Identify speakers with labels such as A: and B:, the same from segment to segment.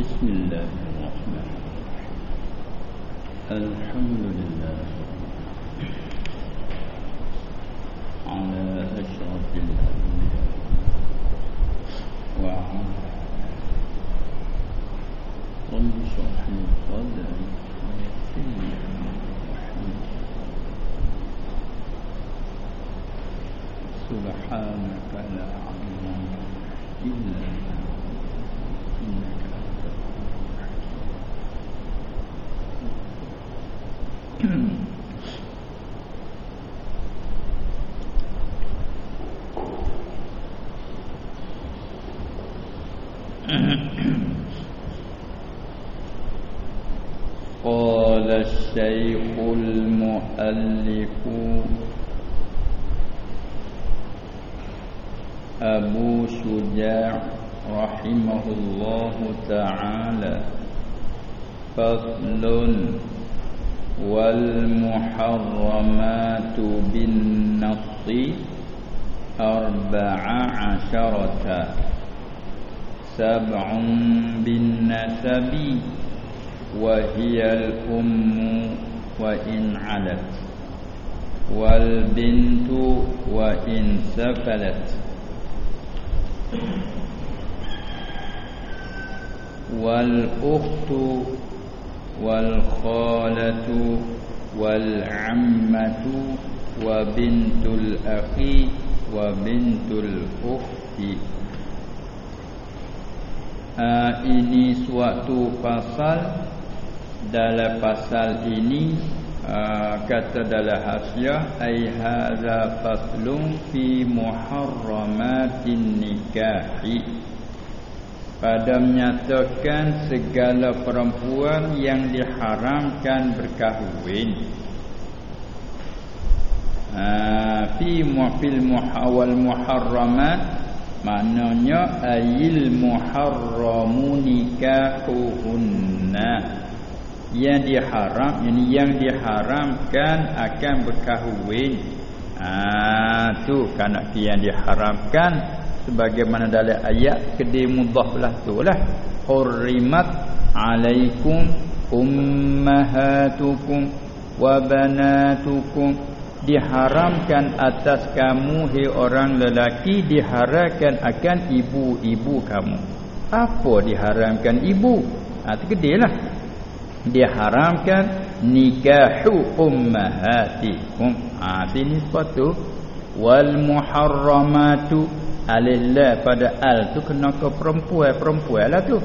A: بسم الله الرحمن الرحيم. الحمد لله على أشرف الأنبياء وعلى رب اشرح لي سبحانك لا علم إلا ما فصل والمحرمات بالنص أربع عشرة سبع بالنسب وهي الأم وإن علت والبنت وإن سفلت والأخت والخالة والعمة وبنت الأخ وبنت الأخت uh, Ini suatu pasal Dalam pasal ini uh, Kata dalam hasiah Ay hadha faslun fi muharramatin nikahi pada menyatakan segala perempuan yang diharamkan berkahwin. Ha, fi muhfil muhawal muharramat maknanya ayil muharramu nikahuhunna. Yang diharam ini yang diharamkan akan berkahwin. Ah tu kanak yang diharamkan sebagaimana dalam ayat kedai mudhaf lah tu lah. Hurrimat alaikum ummahatukum wa banatukum. Diharamkan atas kamu hai orang lelaki diharamkan akan ibu-ibu kamu. Apa diharamkan ibu? Ha tu lah. Diharamkan nikahu ummahatikum. Ha sini sepatu. Wal muharramatu alillah pada al tu kena ke perempuan perempuan lah tu.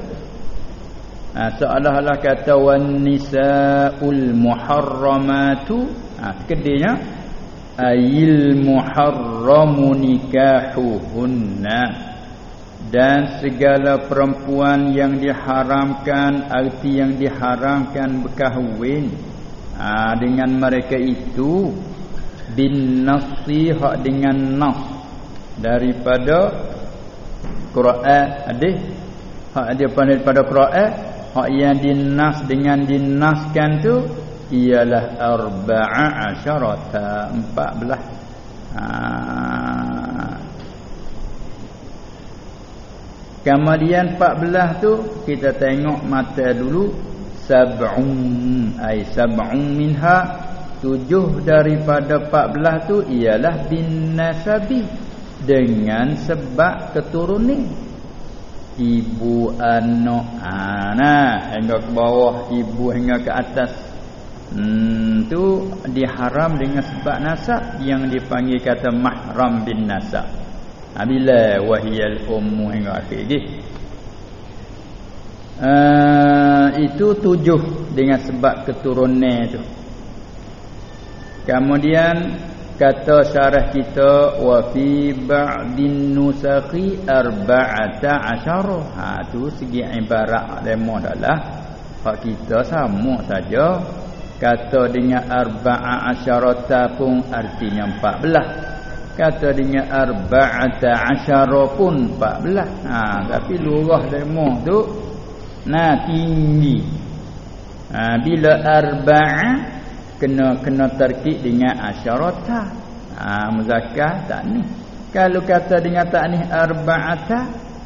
A: Ha, seolah-olah kata wan nisaul muharramatu ha, kedenya ayil muharramu nikahuhunna dan segala perempuan yang diharamkan arti yang diharamkan berkahwin. Ha, dengan mereka itu bin nasiha dengan nas daripada Quran hadis. Hak dia pandai daripada Quran hak yang dinas dengan dinaskan tu ialah arba'a asyarata 14 ha. Kemudian 14 tu kita tengok mata dulu sab'un ai sab'un minha tujuh daripada 14 tu ialah bin nasabi dengan sebab keturunan ibu anak ana hingga ke bawah ibu hingga ke atas. Hmm, tu diharam dengan sebab nasab yang dipanggil kata mahram bin nasab. Ha, bila wahiyal ummu hingga akhir lagi uh, itu tujuh dengan sebab keturunan tu. Kemudian kata syarah kita wa fi ba'din nusakhi arba'ata asyara ha tu segi ibarat demo adalah hak kita sama saja. Kata dengan arba'a asyarata pun artinya 14 kata dengan arba'ata asyara pun 14 ha tapi lurah demo tu nah tinggi. Ha bila arba'a kena kena terkik dengan asyarata. Ha muzakkar tak ni. Kalau kata dengan tak ni arba'ata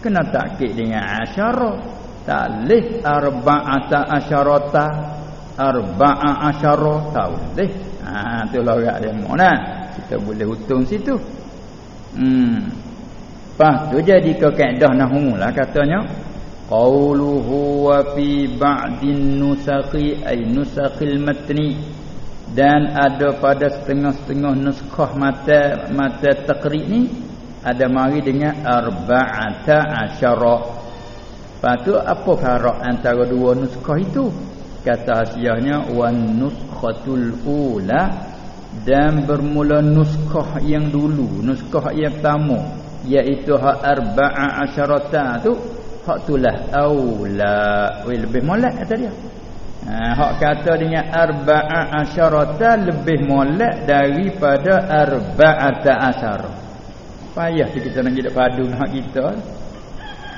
A: kena takkid dengan asyara. Tak leh arba'ata asyarata arba'a asyara leh. Ha tu lah orang demo nah. Kita boleh hitung situ. Hmm. Pas tu jadi ke kaedah nahwu lah katanya. Qauluhu wa fi ba'din nusaqi ay nusaqil matni dan ada pada setengah-setengah nuskah mata mata taqri ni ada mari dengan arba'ata asyara Lepas tu apa farak antara dua nuskah itu? Kata hasiahnya wan nuskhatul ula dan bermula nuskah yang dulu, nuskah yang pertama iaitu hak arba'a asyarata tu hak tulah aula. Lebih molek kata dia. Ha, hak kata dengan arba'a asyarata lebih molek daripada arba'ata asyara. Payah kita nak jadi padu hak kita.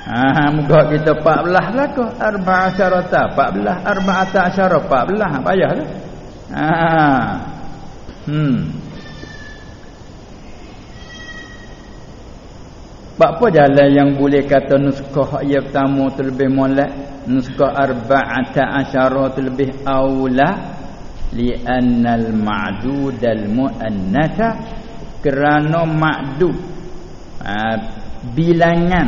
A: Ha muka kita 14 lah ke arba'a syarata 14 arba'ata syara 14 payah tu. Ha. Hmm. Apa jalan yang boleh kata nuskah ayat pertama tu lebih molek? Nuskah arba'ata asyara tu lebih awla Li'annal ma'dud al-mu'annata Kerana ma'dud ha, Bilangan.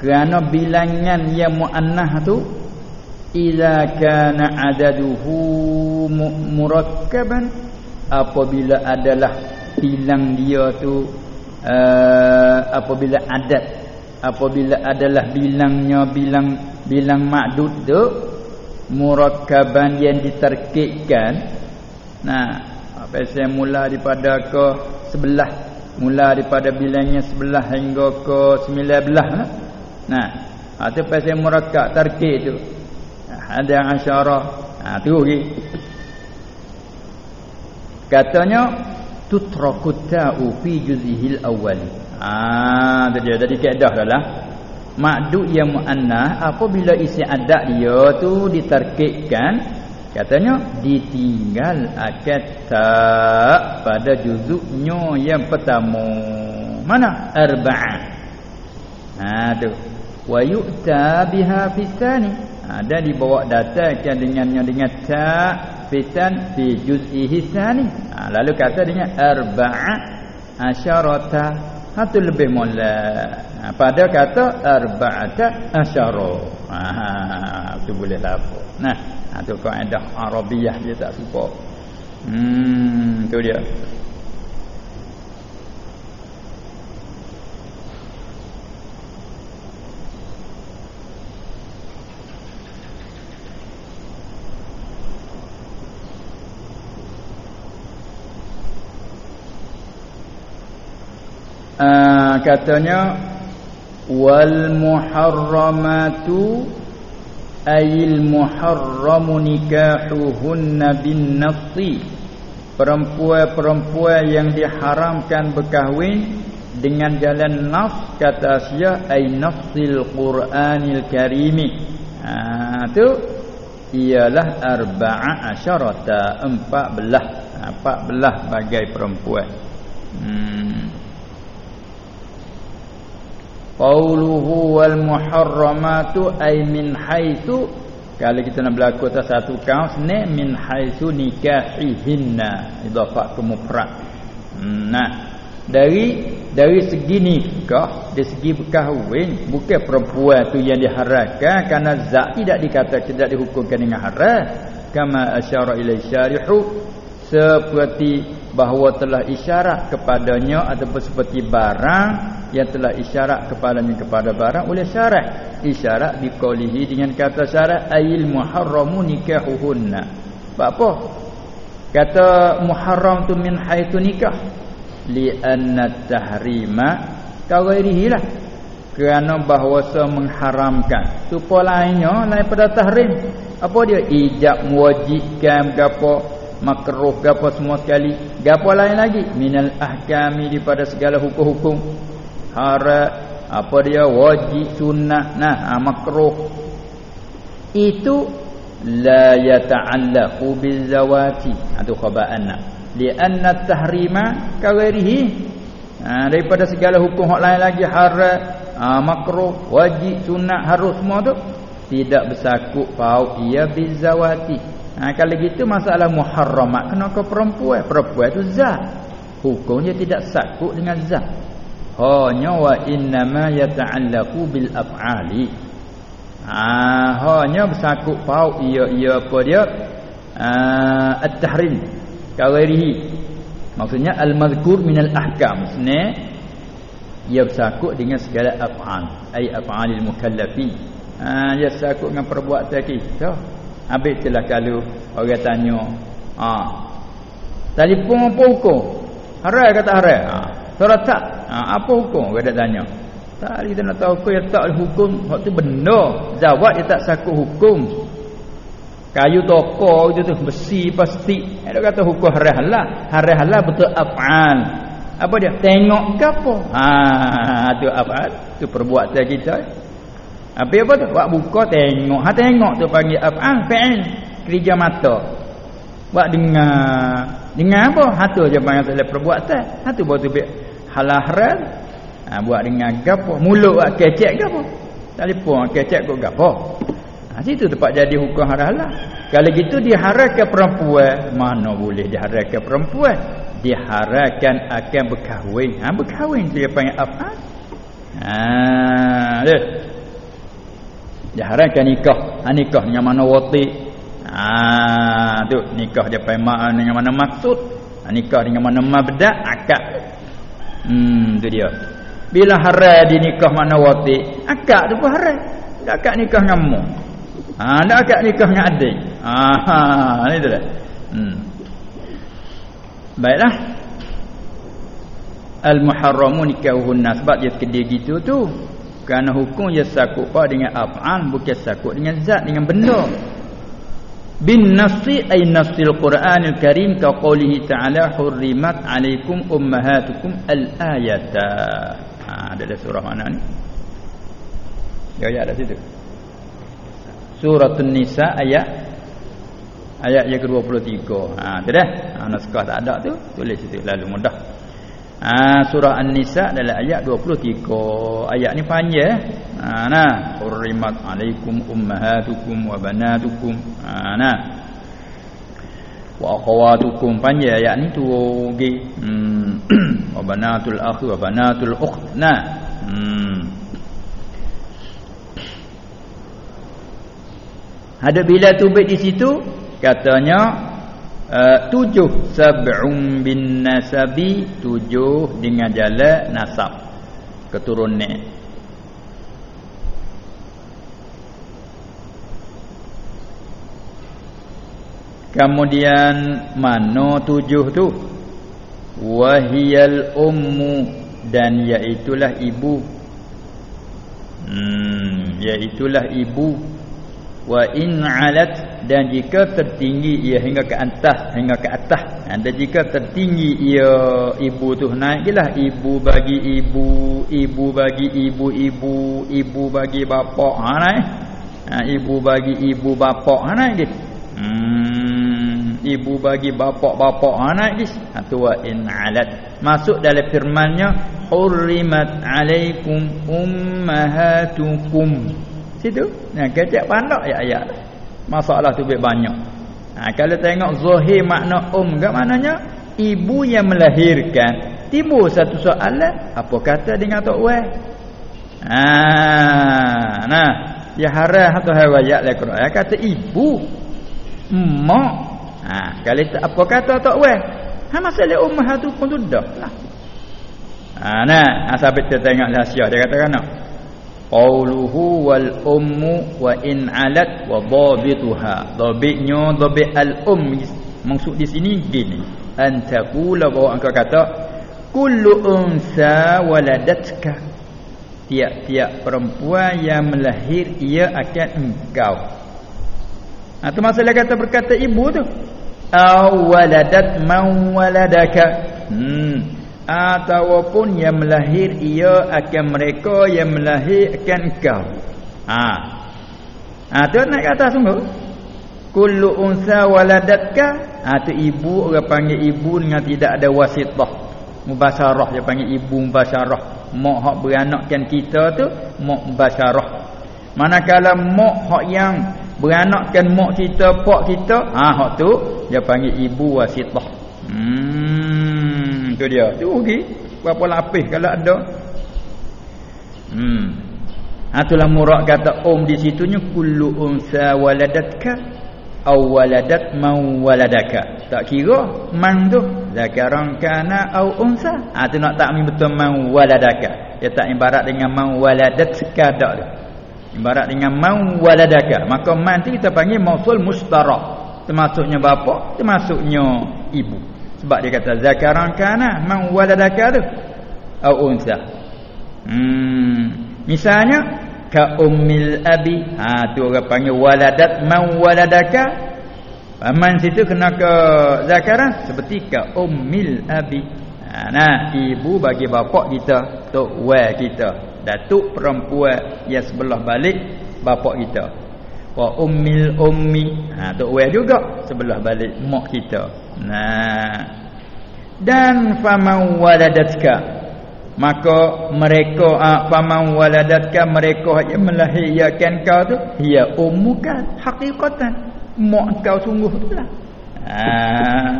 A: Kerana bilangan yang muannah tu idza kana adaduhu murakkaban apabila adalah bilang dia tu uh, apabila adat apabila adalah bilangnya bilang bilang makdud tu murakkaban yang diterkitkan nah apa saya mula daripada ke sebelah mula daripada bilangnya sebelah hingga ke sembilan belah lah Nah, ha tu pasal murakkab tarkib tu. Ada asyarah. Ha tu lagi. Katanya tutrakut ta'u fi juz'ihil awwali. Ah, ha, dia. Jadi kaedah adalah makdud yang muannah apabila isi adat dia tu ditarkibkan katanya ditinggal akad tak pada juzuknya yang pertama. Mana? Arba'ah ha tu. Wa yu'ta biha fitani ha, dan dibawa datangkan dengannya dengan ta fitan fi juz'ihi tsani ha, lalu kata dengan arba'a asyarata. Ha lebih mula. Ha, pada kata arba'ata asyara. Ha, ha tu boleh apa nah ha tu kaedah arabiah dia tak suka hmm tu dia uh, katanya wal muharramatu ayil muharramu nikahuhunna bin nafsi. Perempuan-perempuan yang diharamkan berkahwin dengan jalan nafs kata Asia ay nafsil Quranil Karimi. Ha tu ialah arba'a asyarata empat belah. Ha, empat belah bagai perempuan. Hmm Qauluhu wal muharramatu ay min haitsu kalau kita nak berlaku atas satu kaum ni min haitsu nikahihinna idafah ke mufrad. Hmm, nah, dari dari segi nikah, dari segi berkahwin, bukan perempuan tu yang diharamkan kerana zat tidak dikata tidak dihukumkan dengan haram. Kama asyara ila syarihu seperti bahawa telah isyarat kepadanya ataupun seperti barang yang telah isyarat kepadanya kepada barang oleh syarat. Isyarat biqaulihi dengan kata syarat ayil muharramu nikahuhunna. Apa? Kata muharram tu min haitsu nikah. Li anna tahrima kawairihi lah kerana bahawa mengharamkan. Supa lainnya lain pada tahrim. Apa dia? Ijab mewajibkan gapo makruh gapo semua sekali gapo lain lagi? Minal ahkami daripada segala hukum-hukum. Haram apa dia? Wajib sunnah. Nah ha, makruh. Itu la yata'allaqu bizawati. Atau khaba'anna li'anna tahrima kawairihi. Ha, daripada segala hukum hak lain lagi. Haram ha, makruh. Wajib sunnah harus semua tu. Tidak bersakut paut ia bizawati ha, kalau gitu masalah muharramat kena ke perempuan? Perempuan itu zat. Hukumnya tidak sakut dengan zat. Hanya wa innama yata'allaqu bil af'ali. Ha, hanya bersakut paut ia ia apa dia? Uh, at-tahrim kawairihi. Maksudnya al-mazkur min al-ahkam maksudnya ia bersakut dengan segala af'al. Ai af'alil mukallafin ha ia bersakut dengan perbuatan kita habis itulah kalau orang tanya ha telefon apa hukum? Haram kata haram. Ha surat tak? Ha, apa hukum? Orang tanya. Tak kita nak tahu hukum ya tak hukum. Waktu benda jawab dia tak sakut hukum. Kayu toko itu tu besi pasti. Ada kata hukum haram halal haram halal betul af'al. Apa dia? Tengok ke apa? Ha tu apa tu perbuatan kita apa apa tu? Buat buka tengok. Ha tengok tu panggil afal fa'il. Kerja mata. Buat dengar. Dengar apa? Ha tu je panggil salah perbuatan. Ha tu baru tu halahran ha buat dengar gapo? Mulut buat kecek gapo? Telefon kecek kok gapo? Ha situ tempat jadi hukum haram kalau gitu diharapkan perempuan. Mana boleh diharapkan perempuan? Diharapkan akan berkahwin. Ha berkahwin dia panggil apa? Ha dia. Diharapkan nikah. Ha nikah dengan mana wati? Ha tu nikah dia mak dengan mana maksud? Ha nikah dengan mana mabda akad. Hmm tu dia. Bila haram di nikah mana wati? Akad tu pun haram. Tak akad nikah dengan mu. Ha tak akad nikah dengan adik. Ha, ha ni tu dah. Hmm. Baiklah. Al-muharramu nikahuhunna sebab dia kedai gitu tu. Kerana hukum dia sakut pa dengan af'al bukan sakut dengan zat dengan benda. Bin nasi ay nasil Quranil Karim ka qoulihi ta'ala hurrimat alaikum ummahatukum al-ayata. Ha ada surah mana ni? Ya ya ada situ. Surah An-Nisa ayat ayat yang ke-23 ha tu dah ha naskah tak ada tu tulis situ lalu mudah ha surah an-nisa dalam ayat 23 ayat ni panjang ha nah. Hurrimat alaikum ummahatukum wa banatukum. Ha nah. Wa akhawatukum. Panjang ayat ni tu gi. Hmm. Wa banatul akhi wa banatul ukht nah. Hmm. Ada bila tubik di situ? Katanya uh, tujuh sab'un bin nasabi tujuh dengan jalan nasab. Keturunan kemudian mana tujuh tu? Wahiyal ummu dan iaitulah ibu. Hmm iaitulah ibu. Wa in alat dan jika tertinggi ia hingga ke atas hingga ke atas. Ha, dan jika tertinggi ia ibu tu naiklah. Ibu bagi ibu ibu bagi ibu ibu ibu bagi bapa. Ha naik. Ha, ibu bagi ibu bapa. Ha naik gitu hmm, ibu bagi bapa bapa. Ha naik gitu ha, wa in alat. Masuk dalam firman-Nya hurrimat alaikum ummahatukum. Situ. Nah, kecek pandak ayat-ayat. Masalah tu banyak. Ha, kalau tengok zahir makna um enggak maknanya ibu yang melahirkan. Timbul satu soalan, apa kata dengan tok weh? Ha, nah, dia haram atau riwayat le Quran kata ibu. Mak. Ha, kalau apa kata tok weh? Ha masalah ummah tu pun tu dah lah. Ha, nah, asal kita tengok rahsia dia kata kan qauluhu wal ummu wa in alat wa dhabituha. Dhabitnya dhabit al um. Maksud di sini gini. Antaqula bahwa engkau kata kullu unsa waladatka. Tiap-tiap perempuan yang melahir ia akan engkau. Atau ha, masalah kata berkata ibu tu. Awaladat man waladaka. Hmm ataupun yang melahir ia akan mereka yang melahirkan kau. Ha. Ha tu nak kata sungguh. Kullu unsa waladatka. Ha tu ibu orang panggil ibu dengan tidak ada wasitah. Mubasyarah dia panggil ibu mubasyarah mak hak beranakkan kita tu mak mubasyarah manakala mak hak yang beranakkan mak kita pak kita ha hak tu dia panggil ibu wasithah hmm tu dia. Tu rugi. Berapa lapis kalau ada. Hmm. Ha itulah murad kata um di situnya kullu unsa waladatka aw waladat man waladaka. Tak kira man tu. Zakaran kana aw unsa. Ha tu nak tak betul man waladaka. Dia tak ibarat dengan man waladatka dak tu Ibarat dengan man waladaka. Maka man tu kita panggil mausul mustarak. Termasuknya bapa, termasuknya ibu. Sebab dia kata zakaran kana man waladaka tu. Au unsa. Hmm. Misalnya ka ummil abi. Ha tu orang panggil waladat man waladaka. Man situ kena ke zakaran seperti ka ummil abi. Ha, nah, ibu bagi bapa kita, tok wa kita datuk perempuan yang sebelah balik bapa kita wa ummil ummi. Ha tok weh juga sebelah balik mak kita. Nah. Dan faman waladatka. Maka mereka ha, faman waladatka mereka yang melahirkan kau tu ya ummuka haqiqatan mak kau sungguh tu lah. Ha,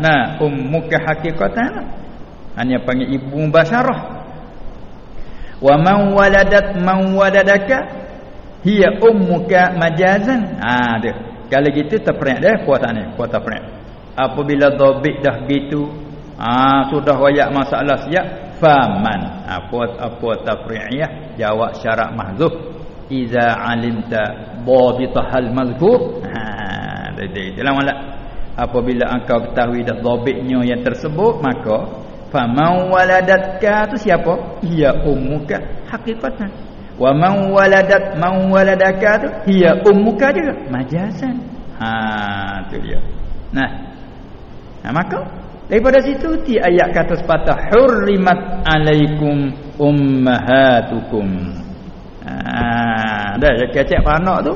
A: nah ummuka haqiqatan hanya panggil ibu mubasyarah wa man waladat man waladaka hiya ummuka majazan. Ha dia. Kalau gitu terperank dah kuasa ni? Kuasa perank apabila dhabit dah gitu ha sudah wayak masalah siap faman. Apa apa tafri'iyah jawab syarat mahzuf. Iza alimta dhabitahal mazkur. Ha dia dalam wala apabila engkau ketahui dah dhabitnya yang tersebut maka Faman waladatka tu siapa? Hiya ummuka. Hakikatan. Wa man waladat man waladaka tu hiya ummuka juga majazan. Ha tu dia. Nah. Nah maka daripada situ ti ayat kata sepatah hurrimat alaikum ummahatukum. Ha dah kecek panak tu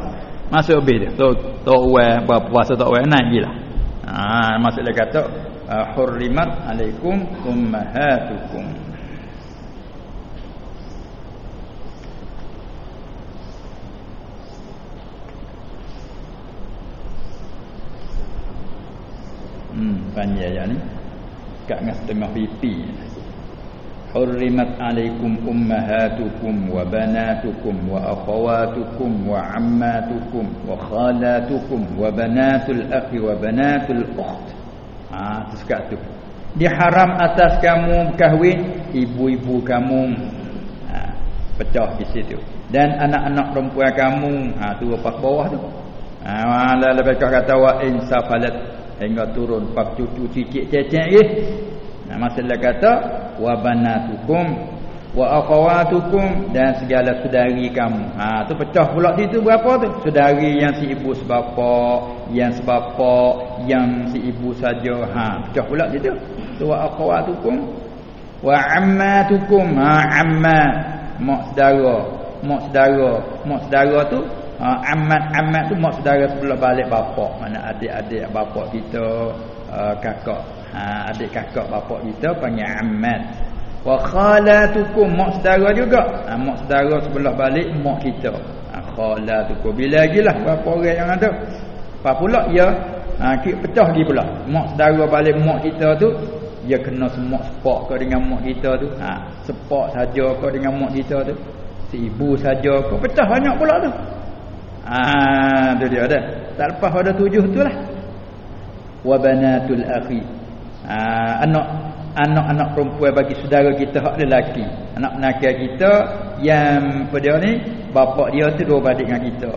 A: masuk habis dia. Tu tu wa puasa tak wa naik gila. Ha maksud dia kata hurrimat alaikum ummahatukum hmm panjang ayat ni kat dengan setengah pipi Hurrimat alaikum ummahatukum wa banatukum wa akhawatukum wa ammatukum wa khalatukum wa banatul akhi wa banatul ukht Ha tu sekat tu. Diharam atas kamu kahwin ibu-ibu kamu. Ha pecah di situ. Dan anak-anak perempuan kamu. Ha tu pas bawah tu. Ha lebih kata wa insafalat hingga turun pak cucu cicit cecek ye. Nah masalah kata wa banatukum wa akhawatukum dan segala saudari kamu. Ha tu pecah pula situ berapa tu? Saudari yang si ibu sebapa, yang sebapa, yang si ibu saja. Ha pecah pula situ. Tu wa akhawatukum wa ammatukum. Ha amma mak saudara, mak saudara, mak saudara tu ha, amat amat tu mak saudara sebelah balik bapa. Mana adik-adik bapa kita, uh, kakak. Ha adik kakak bapa kita panggil amat wa khalatukum mak saudara juga. Ha, mak saudara sebelah balik mak kita. Ha, khalatukum. Bila lagi lah berapa orang yang ada? Apa pula? Ya. Ha, pecah lagi pula. Mak saudara balik mak kita tu dia kena semua sepak ke dengan mak kita tu? Ha, sepak saja ke dengan mak kita tu? Si ibu saja ke? Pecah banyak pula tu ha, tu dia ada. Tak lepas ada tujuh tu lah. Wa banatul akhi. Ha, anak anak-anak perempuan bagi saudara kita hak lelaki. Anak nakal kita yang pada ni? Bapa dia tu dua beradik dengan kita.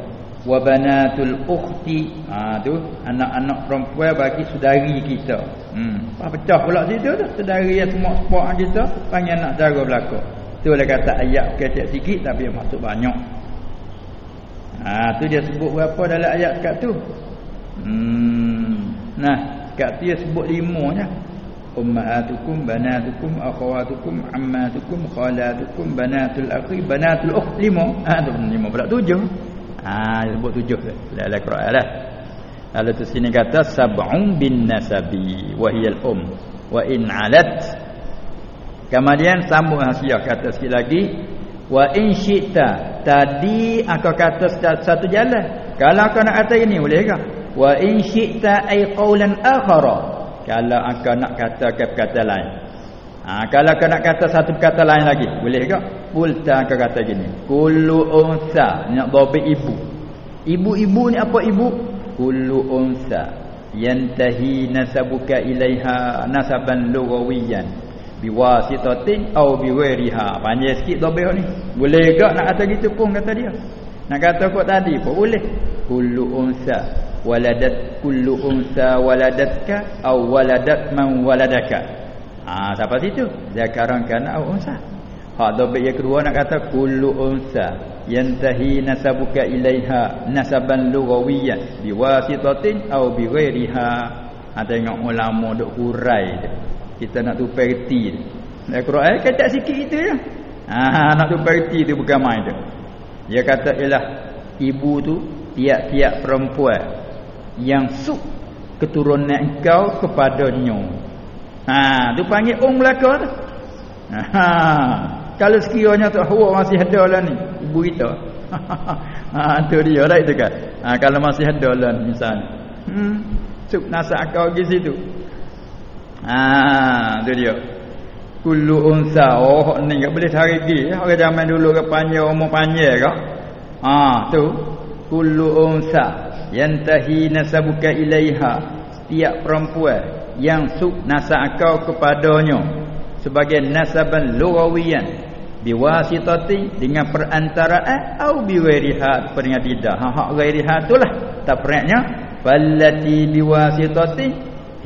A: Wa banatul ukhti. Ha tu anak-anak perempuan bagi saudari kita. Hmm. Pecah pula situ tu saudari yang semua sepak kita panggil anak saudara belaka. Tu kata ayat kecil sikit tapi masuk banyak ha tu dia sebut berapa dalam ayat kat tu? Hmm nah kat tu dia sebut lima nya ummahatukum banatukum akhawatukum ammatukum khalatukum banatul akhi banatul ukht lima. Ha tu lima pula tujuh. Ha sebut tujuh dalam Quran lah. Lalu tu sini kata sab'un bin nasabi wa hiyal um wa in alat. Kemudian sambung hasiah kata sikit lagi wa in syi'ta tadi aku kata satu jalan. Kalau aku nak kata ini boleh ke? Wa in syi'ta ay qawlan akhara. Kalau aku nak kata kata lain. Ha, kalau aku nak kata satu kata lain lagi boleh ke? Pulta aku kata gini. Kullu unsa nak dhabi ibu? Ibu-ibu ni apa ibu? Kullu unsa. Yantahi nasabuka ilaiha nasaban lughawiyan biwasitatin au biwairiha. Panjang sikit dobeh ni. Boleh gak nak kata gitu pun kata dia. Nak kata kok tadi pun boleh. Kullu unsa waladat kullu unsa waladatka au waladat man waladaka. Ha siapa situ. Zakaran kana au unsa. Hak dobeh yang kedua nak kata kullu unsa yantahi nasabuka ilaiha nasaban lughawiyan biwasitatin au biwairiha. Ha tengok ulama duk hurai dia kita nak tupai reti Dalam Quran eh, kata sikit itu ya. Ha, nak tupai reti tu bukan main tu. Dia kata ialah ibu tu tiap-tiap perempuan yang suk keturunan engkau kepadanya. Ha, tu panggil um belaka tu. Ha, kalau sekiranya tu hawa masih ada lah ni ibu kita. ha, tu dia right tu kan. Ha, kalau masih ada lah misalnya. Hmm, suk nasak kau di situ. Ha tu dia. Kullu unsa oh ni enggak boleh cari gi orang zaman dulu ke panjang umur panjang ke. Ha tu. Kullu unsa yantahi nasabuka ilaiha. Setiap perempuan yang suk nasab kau kepadanya sebagai nasaban lughawiyan biwasitati dengan perantaraan atau biwairiha dengan tidak ha hak ghairiha itulah tak perannya fallati biwasitati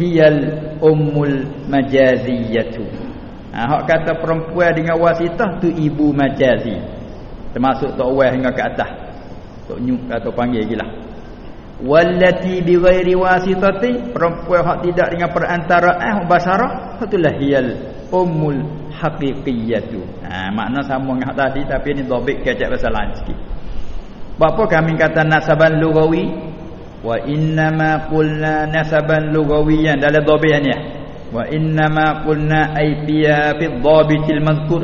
A: hiyal ummul majaziyatu. Ha hak kata perempuan dengan wasitah tu ibu majazi. Termasuk tok wah hingga ke atas. Tok nyuk atau panggil gilah wallati bi ghairi wasitati perempuan hak tidak dengan perantaraan basarah itulah hiyal ummul haqiqiyatu. Ha makna sama dengan tadi tapi ni dhabit kecek bahasa lain sikit. Apa kami kata nasaban lugawi wa inna ma qulna nasaban lugawiyan dalam dhabih ni. Ya. wa inna ma qulna ay fiya fi dhabitil mazkur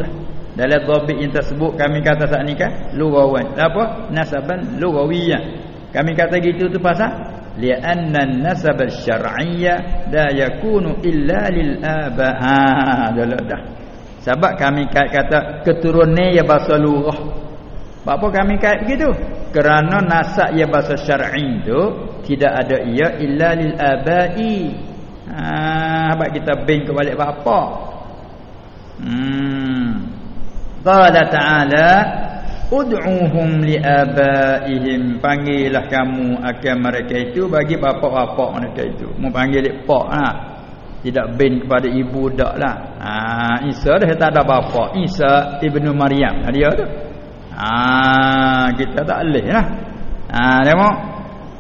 A: dalam dhabih yang tersebut kami kata saat ni kan lugawan apa? Nasaban lugawiyan kami kata gitu tu pasal? Li'anna an-nasab asy-syar'iyya la yakunu illa lil aba ha dah sebab kami kata keturunan ya bahasa lughah apa kami kait begitu? Kerana nasab ya bahasa syar'i tu tidak ada ia illa lil abai. Ha sebab kita bin ke balik bapa hmm. Qala ta'ala ud'uhum li abaihim. Panggillah kamu akan mereka itu bagi bapa-bapa mereka itu. Mau panggil pak ha tidak bin kepada ibu daklah ha Isa dah tak ada bapa Isa ibnu Maryam. Dia tu ha kita tak boleh lah ha tengok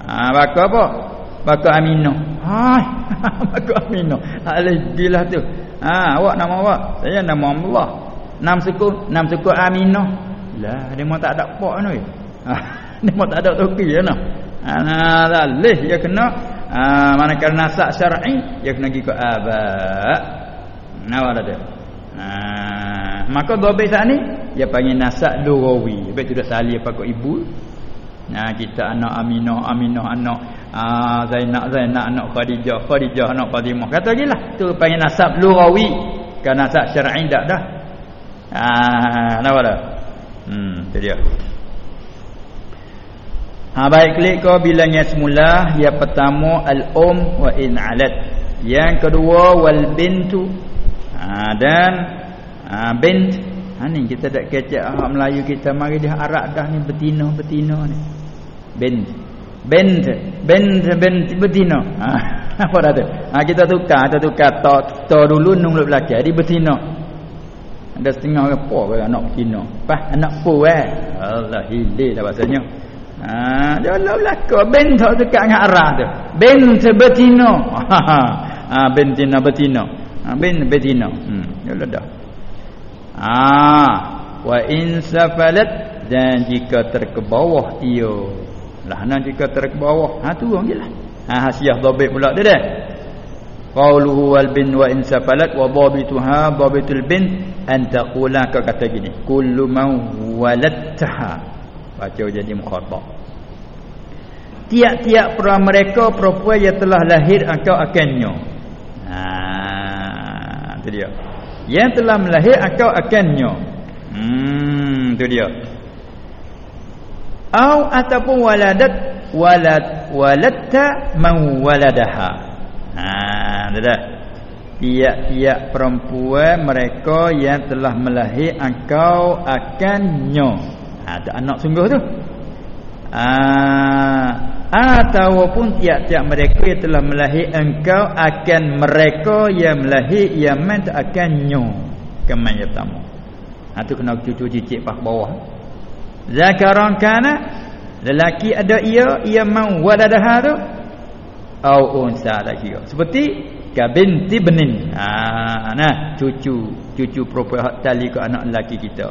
A: Ha baka apa? Baka Amino. Ha baka Amino. Alih gilah tu. Ha awak nama awak? Saya nama Allah. Nam suku, nam suku Amino. Lah mau tak ada pak ni. Ha mau tak ada toki ya nah. Ha dah leh dia kena ha manakala nasab syar'i dia kena pergi ke aba. Nawa dia. Ha maka dhabi saat ni dia panggil nasab lughawi. Betul dah salih apa ibu Nah kita anak Aminah, Aminah anak ah Zainab, Zainab anak Khadijah, Khadijah anak Fatimah. Kata gilah tu panggil nasab lughawi. Kan nasab syar'i dak dah. Ah, nama dah. Hmm, tu dia. Ha baik klik kau bilangnya semula yang pertama al-um wa in alat. Yang kedua wal bintu. Ha dan ha, bint Ha ni kita dak kecek hak Melayu kita mari dia arak dah ni betina betina ni. Bent. Bent. Bent bent betina. Ha apa dah tu? Ha kita tukar kita tukar to to dulu nung belakang di betina. Ada setengah apa ke anak betina. Pas anak pu eh. Allah hilir dah bahasanya. Ha dia lah belakang bent tu tukar dengan arah tu. Bent betina. Ha bentina betina. Ha bent betina. Hmm ya dah. Ah, wa in safalat dan jika terkebawah ia. Lah nah jika terkebawah, ha turun jelah. Ha hasiah dhabit pula dia dah. qauluhu wal bin wa in safalat wa dhabituha dhabitul bin an taqula kau kata gini kullu man waladtaha baca jadi mukhatab tiap-tiap pera mereka perempuan yang telah lahir engkau akannya ha itu dia yang telah melahir engkau akannya hmm itu dia au ataupun waladat walad waladta man waladaha Ha, dah. Tiap-tiap perempuan mereka yang telah melahir engkau akan nyo. Ha, ada anak sungguh tu. Ha, ataupun tiap-tiap mereka yang telah melahir engkau akan mereka yang melahir yang men akan nyo. Keman yang pertama. Ha, tu kena cucu cicit pas bawah. Zakaran kana lelaki ada ia ia mau wadadaha tu au unsa lagi seperti kabinti benin ha nah cucu cucu perempuan tali ke anak lelaki kita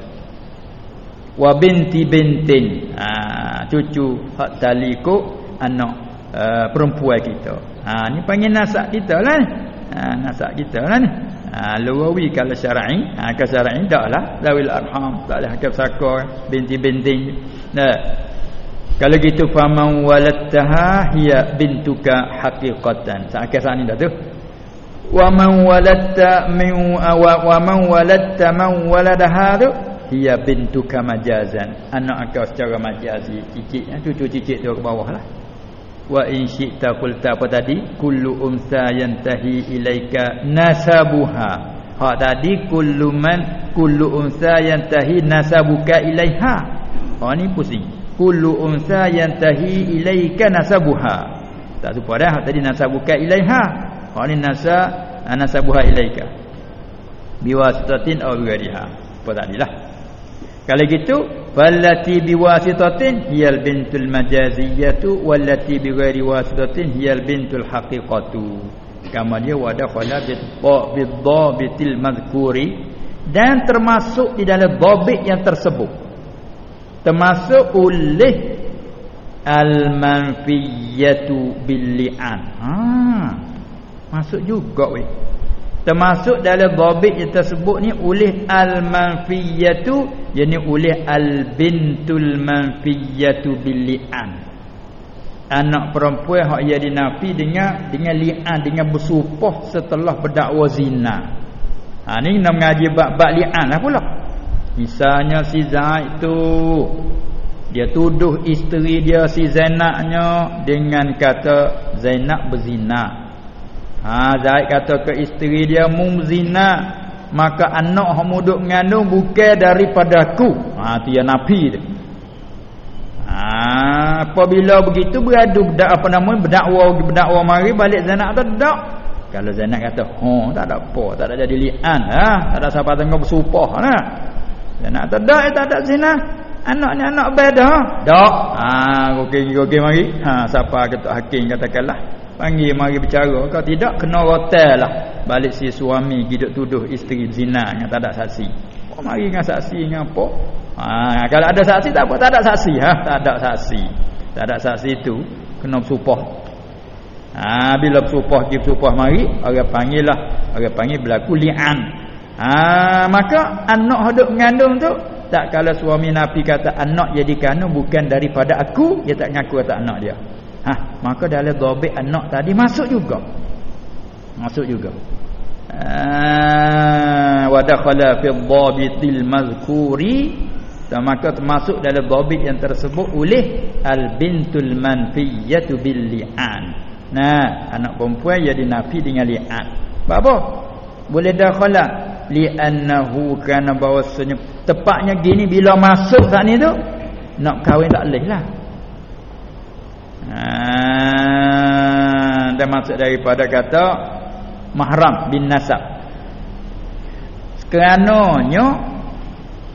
A: wa binti bintin. Ha cucu hak tali ku anak uh, perempuan kita. Ha ni panggil nasab kita lah ha nasab kita lah ni. Ha luwawi kalau syar'i. Ha kalau syar'i taklah lawil arham tak ada hakam sakar binti bintin. Nah. Kalau gitu faman waladtaha hiya bintuka haqiqatan. Seakan saat ni dah tu. Wa man waladta min wa man waladta man waladaha tu hiya bintuka majazan. Anak kau secara majazi cicit ya, cucu cicit tu ke bawah lah. Wa in syi'ta qulta apa tadi? Kullu unsa yantahi ilaika nasabuha. Ha tadi kullu man kullu unsa yantahi nasabuka ilaiha. Ha ni pusing kullu unsa yantahi ilaika nasabuha tak lupa dah tadi nasabuka ilaiha ha ni nasa nasabuha ilaika biwasitatin aw biwariha apa tadilah kalau gitu fallati biwasitatin hiyal bintul majaziyatu wallati bighairi wasitatin hiyal bintul haqiqatu kama dia wadah fala bidhabitil madhkuri dan termasuk di dalam dhabit yang tersebut termasuk oleh al-manfiyatu bil-li'an. Ha. Masuk juga weh. Termasuk dalam dhabit yang tersebut ni oleh al-manfiyatu yakni oleh al-bintul manfiyatu bil-li'an. Anak perempuan hak ia dinafi dengan dengan li'an dengan bersumpah setelah berdakwa zina. Ha ni nak mengaji bab-bab li'an lah pula. Misalnya si Zaid itu dia tuduh isteri dia si Zainabnya dengan kata Zainab berzina. Ha Zaid kata ke isteri dia mung zina, maka anak hang muduk mengandung bukan daripada aku. Ha tu yang nafi tu. Ha apabila begitu beradu dak apa nama berdakwa berdakwa mari balik Zainab tu dak. Kalau Zainab kata, "Ha, tak ada apa, tak ada jadi lian ha, tak ada siapa tengok bersumpah nah." Dan nak tak ada tak ada zina. Anak ni anak beda. Dak. Ha okey okey mari. Ha siapa ketua hakim katakanlah panggil mari bercara. Kalau tidak kena rotel lah. Balik si suami hidup tuduh isteri zina yang tak ada saksi. Oh mari dengan saksi dengan apa? Ha kalau ada saksi tak apa tak ada saksi ha. Tak ada saksi. Tak ada saksi itu kena bersumpah. Ha bila bersumpah dia bersumpah mari orang panggil lah. Orang panggil berlaku li'an. Ha, maka anak hidup mengandung tu tak kalau suami nabi kata anak jadi kandung bukan daripada aku dia tak ngaku kata anak dia. Ha, maka dalam dhabit anak tadi masuk juga. Masuk juga. Ha, wa dakhala fi dhabitil mazkuri maka termasuk dalam dhabit yang tersebut oleh al bintul manfiyatu bil li'an. Nah, anak perempuan jadi nafi dengan li'an. Apa? Boleh dakhala li'annahu kana bahwasanya tepatnya gini bila masuk kat ni tu nak kahwin tak leh lah ha, dan masuk daripada kata mahram bin nasab. Kerananya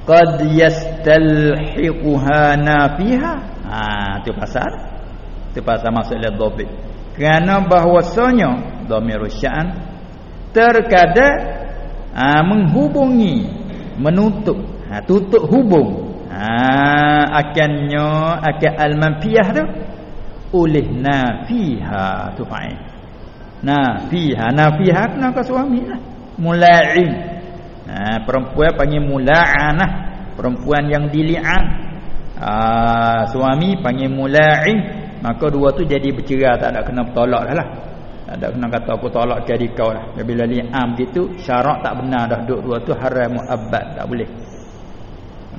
A: qad yastalhiquha nafiha. Ha tu pasal. Tu pasal masuk dalam dhabit. Kerana bahwasanya dhamir sya'an terkadang ha, menghubungi menutup ha, tutup hubung. Ha, akannya akan al-manfiyah tu oleh nafiha tu fa'il. Nafiha. Nafiha kena ke suami lah. Mula'in. Ha, perempuan panggil mula'anah perempuan yang dili'an. Ha, suami panggil mula'in. Maka dua tu jadi bercerai tak ada kena bertolak dah lah. Tak ada kena kata aku tolak jadi kau lah. Bila li'am gitu syarak tak benar dah. Duduk dua tu haram mu'abbad. Tak boleh.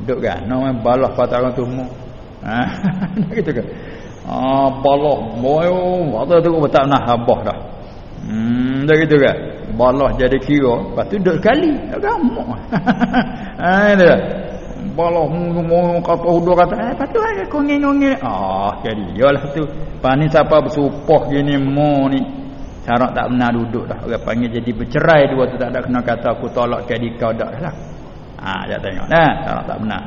A: Duduk kan? Nama balah kata orang tu ha, gitu kan ah balah boyo waktu tu aku tak nak habah dah Hmm, dah gitu kan. Balah jadi kira, lepas tu duduk sekali. Tak gamak. ha, itu Balah mau kata udah kata, eh, lepas tu ada kongeng-kongeng. Ah, jadi. Yalah tu. Lepas ni siapa bersupoh gini mau ni. Syarat tak benar duduk dah. Orang panggil jadi bercerai dua tu tak ada kena kata aku tolak jadi kau dah lah. Ha, dia tengok. Nah, syarat tak benar.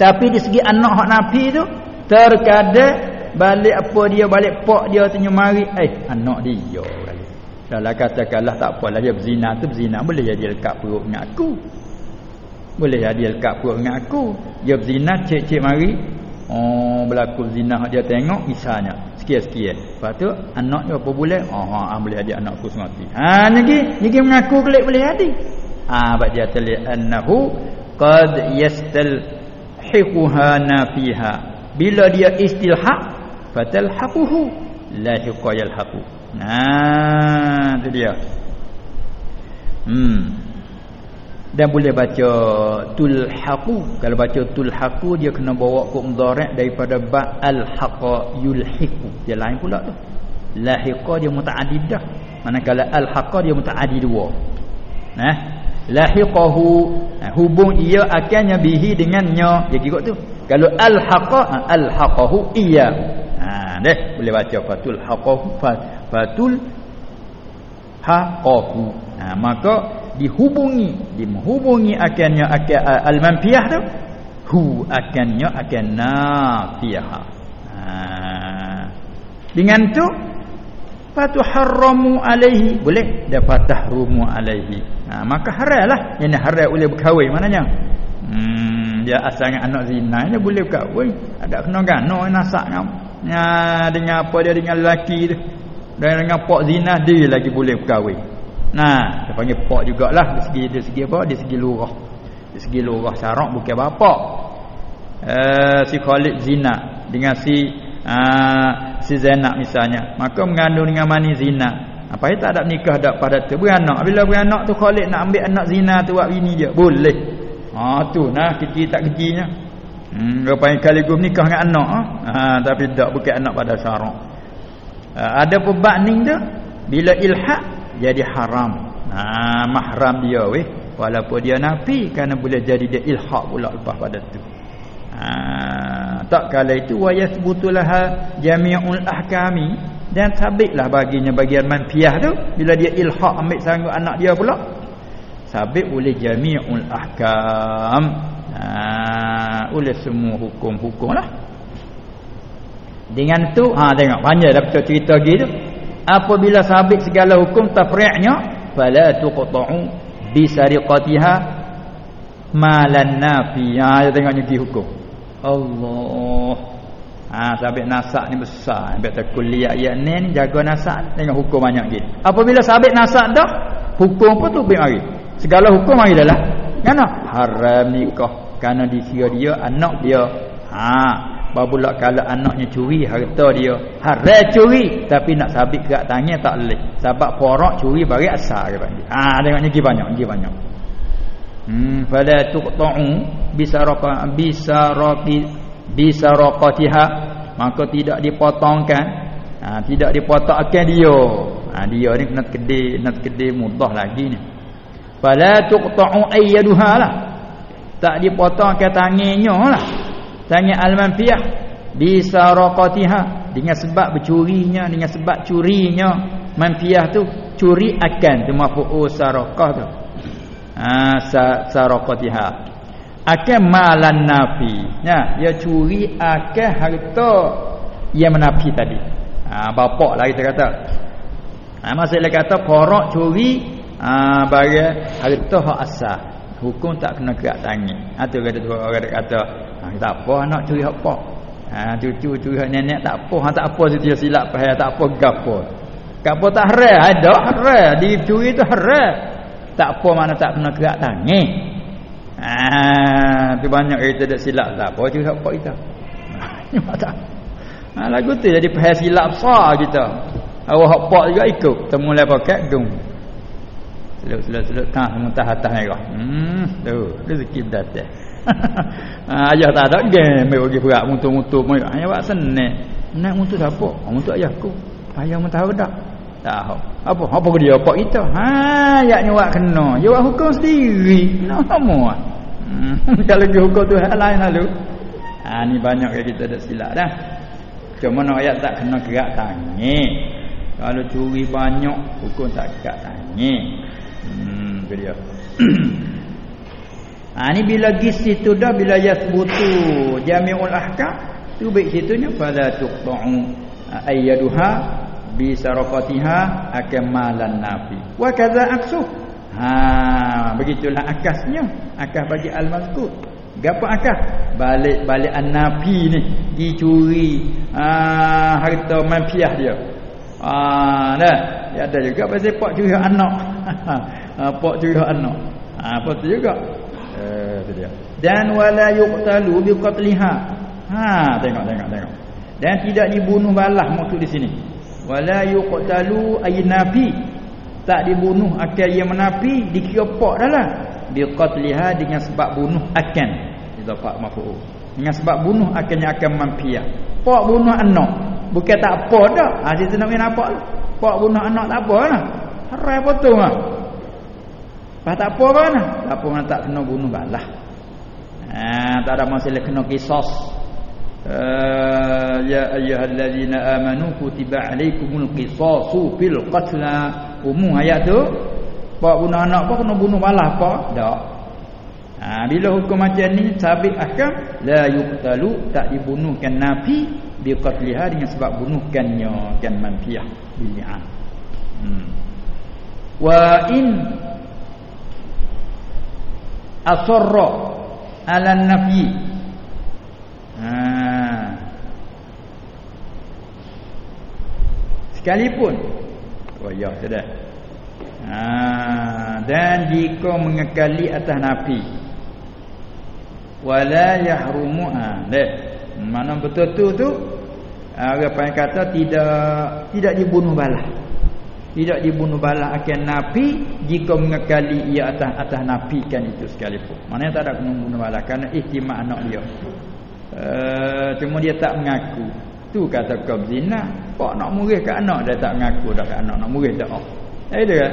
A: Tapi di segi anak hak Nabi tu, terkadang balik apa dia balik pak dia tanya mari. Eh anak dia balik. Dalam katakanlah tak apalah dia berzina tu berzina. Boleh jadi lekat perut dengan aku. Boleh jadi lekat perut dengan aku. Dia berzina cek-cek mari. Oh berlaku zina dia tengok misalnya sekian-sekian. Lepas tu anak dia apa boleh? Oh ha, boleh jadi anak aku semati. Ha lagi lagi mengaku kelik boleh jadi. Ha bab dia terlihat annahu qad yastal hiquha nafiha bila dia istilhaq fatalhaquhu la yuqayal haqu nah tu dia. Hmm. Dan boleh baca tulhaqu. Kalau baca tulhaqu dia kena bawa ke mudhari' daripada ba al haqa yulhiqu. Dia lain pula tu. Lahiqa dia mutaaddidah. Manakala al haqa dia mutaaddi dua. Nah. Lahiqahu hubung ia akannya bihi dengannya dia kira tu kalau al haqa al haqahu iya deh boleh baca fatul haqahu fatul haqahu. Ha, maka dihubungi dihubungi akannya akan al-manfiyah tu hu akannya akan nafiyah. Ha. dengan tu fatu haramu alaihi boleh dapat tahrumu alaihi. Ha, maka haralah yang haram boleh berkahwin maknanya. Hmm dia asalnya anak zina dia boleh berkahwin ada kena gano nasak kamu Ya, dengan apa dia dengan lelaki tu. Dan dengan pak zina dia lagi boleh berkahwin. Nah, dia panggil pak jugalah dari segi dari segi apa? Dari segi lurah. Dari segi lurah syarak bukan bapak. Eh si Khalid zina dengan si uh, si Zainab misalnya. Maka mengandung dengan mani zina. Apa dia tak ada nikah dak pada tu beranak. Bila beranak tu Khalid nak ambil anak zina tu buat bini dia. Boleh. Ha tu nah kecil tak kecilnya. Hmm, rupanya kali gum nikah dengan anak ha? ha tapi tak bukan anak pada syarak. Ha, ada pebakning tu bila ilhaq jadi haram. Ha mahram dia weh walaupun dia nafi kerana boleh jadi dia ilhaq pula lepas pada tu. Ha tak kala itu wa yathbutulaha jami'ul ahkami dan sabitlah baginya bagian manfiah tu bila dia ilhaq ambil sanggup anak dia pula sabit oleh jami'ul ahkam. Ha, oleh semua hukum-hukum lah. Dengan tu ha tengok panjang dah betul cerita gitu apabila sabit segala hukum tafri'nya fala tuqta'u bi sariqatiha malan nafi. Ha tengok ni hukum. Allah. Ha sabit nasak ni besar. Tak kuliah ayat ni jaga nasak tengok hukum banyak gitu apabila sabit nasak dah hukum pun tu mari segala hukum dah lah kan haram nikah kerana dikira dia anak dia. Ha babulak kalau anaknya curi harta dia. Haram curi tapi nak sabit kerak tangan tak boleh. Sebab porak curi bagi asal dia panggil ha tengok ni banyak ni banyak. Hmm fala tuqta'u bisaraqa bisaraqi bisaraqatiha. Maka tidak dipotongkan. Ha tidak dipotongkan dia. Ha dia ni kena kedai nak kedai mudah lagi ni fala tuqta'u ayyaduha lah. Tak dipotong ke tangannya lah. Tangan al-manfiyah bisa raqatiha? Dengan sebab bercurinya dengan sebab curinya. Manfiyah tu curi akan tu mafu'u saraqah tu. Ha saraqatiha. Akan malan nafi. Ya dia curi akan harta yang menafi tadi. Ha bapak lah kita kata. Ha maksudnya kata porak curi ha bagi harta hak asal hukum tak kena gerak tangan ha tu kata tu orang kata ha, tak apa nak curi apa ha cucu curi hak nenek tak apa ha tak apa dia silap payah tak apa gapo Kapo tak haram, ada haram. Dicuri tu haram. Tak apa mana tak kena gerak tangan. Ah, tu banyak kita dak silap tak apa curi apa kita. Ha, tak. Ha, lagu tu jadi pahal silap besar kita. Awak hak pak juga ikut. Temu lai pakai dung. Seluk seluk seluk tah muntah atas kau. Hmm, tu rezeki datang. ha, ayah tak ada game mai bagi berat mutu-mutu mai. Ayah buat senang. Nak mutu siapa? Oh, mutu ayahku. Ayah mun tahu dak? Tahu. Apa? Apa dia apa kita? Ha, ayatnya buat kena. Dia buat hukum sendiri. Nama. Hmm, kalau dia hukum tu hal lain lalu. Ha, ni banyak yang kita dah silap dah. Cuma nak ayat tak kena gerak tangan. Kalau curi banyak hukum tak gerak tangan. Hmm, dia. ha ni bila gis situ dah bila yasbutu jami'ul ahkam tu baik situnya fala tuqta'u ayyaduha bi sarafatiha akmalan nafi. Wa kadza aksu. Ha begitulah akasnya. Akas bagi al-mazkur. Gapo akas balik-balik an-nafi ni. Dicuri ha harta manfiah dia. Ah dah ya ada juga pasal pak curi anak ha pak curi anak ha apa tu juga Eh, dia. Dan wala yuqtalu bi qatliha. Ha, tengok tengok tengok. Dan tidak dibunuh balah maksud di sini. Wala yuqtalu ay nafi. Tak dibunuh akan yang menafi dikira pak dalam bi qatliha dengan sebab bunuh akan. Itu pak maf'ul. Dengan sebab bunuh akannya akan mampiah. Pak bunuh anak. Bukan tak apa dah. Ha situ nak main apa lah. Pak bunuh anak tak apa lah. Harai potong ah. Apa tak apa mana? Tak apa mana tak kena bunuh balah. Ha, tak ada masalah kena kisos. Uh, ya ayyuhallazina amanu kutiba alaikumul qisasu fil qatl. Umum ayat tu. Pak bunuh anak apa kena bunuh balah apa? Tak. Ha, bila hukum macam ni sabit ahkam la yuqtalu tak dibunuhkan nafi bi qatliha dengan sebab bunuhkannya kan manfiyah bil Hmm. Wa in asarra ala nafi ha. Sekalipun. Oh ya sudah ha. Dan jika mengekali atas nafi. Wala yahrumu ha mana betul tu tu apa yang kata tidak tidak dibunuh balah tidak dibunuh balas akan napi jika mengekali ia atas atas nafikan itu sekalipun. Mana tak ada kena bunuh balas kerana ihtimal anak dia. Uh, cuma dia tak mengaku. Tu kata kau zina. Pak nak murid ke anak dia tak mengaku dah ke anak nak murid dah. Oh. Eh dia kan?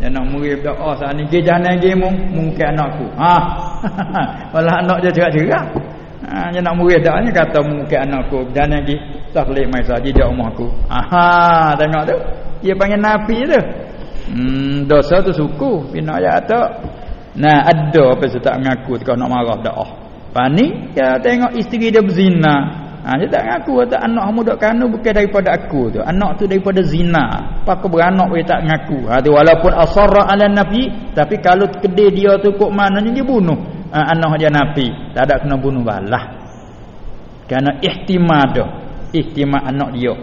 A: Dia nak murid dah oh saat ni dia dia mung mungkin anakku. Ha. Walah anak dia cerak-cerak. Ha, dia nak murid dah ni kata mungkin anakku jalan dia tak boleh mai saja dia rumahku. Aha, tengok tu. Dia panggil nafi tu. Hmm, dosa tu suku. Bina ayat tu. Nah, ada apa saya tak mengaku kau nak marah dah. Oh. Pani, dia tengok isteri dia berzina. Ha, dia tak mengaku kata anak kamu dok kanu bukan daripada aku tu. Anak tu daripada zina. Apa beranak dia tak mengaku. Ha, tu walaupun asarra ala nafi, tapi kalau kedai dia tu kok mananya dia bunuh. Ha, anak dia nafi. Tak ada kena bunuh balah. Kerana ihtimal dah. Ihtimal anak dia.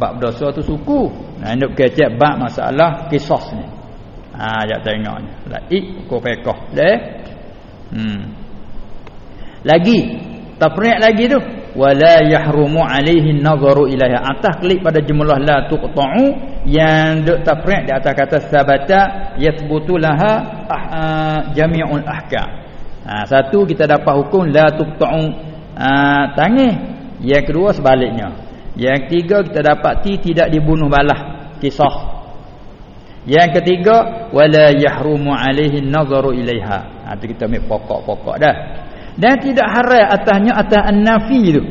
A: Bab dosa tu suku. Nah nak kecek bab masalah kisos ni. Ha ya tengok ni. Laik ko deh hmm. Lagi. Tafriq lagi tu. Wala yahrumu alaihi nazaru ilaiha. Atas klik pada jumlah la tuqta'u. Yang duk tafriq di atas kata sabata yathbutu laha ah, uh, jami'ul ahkam. Ha satu kita dapat hukum la tuqta'u. Uh, tangih yang kedua sebaliknya yang ketiga kita dapati tidak dibunuh balah kisah. Yang ketiga wala yahrumu alaihi nazaru ilaiha. Ha kita ambil pokok-pokok dah. Dan tidak haram atasnya atas an-nafi tu.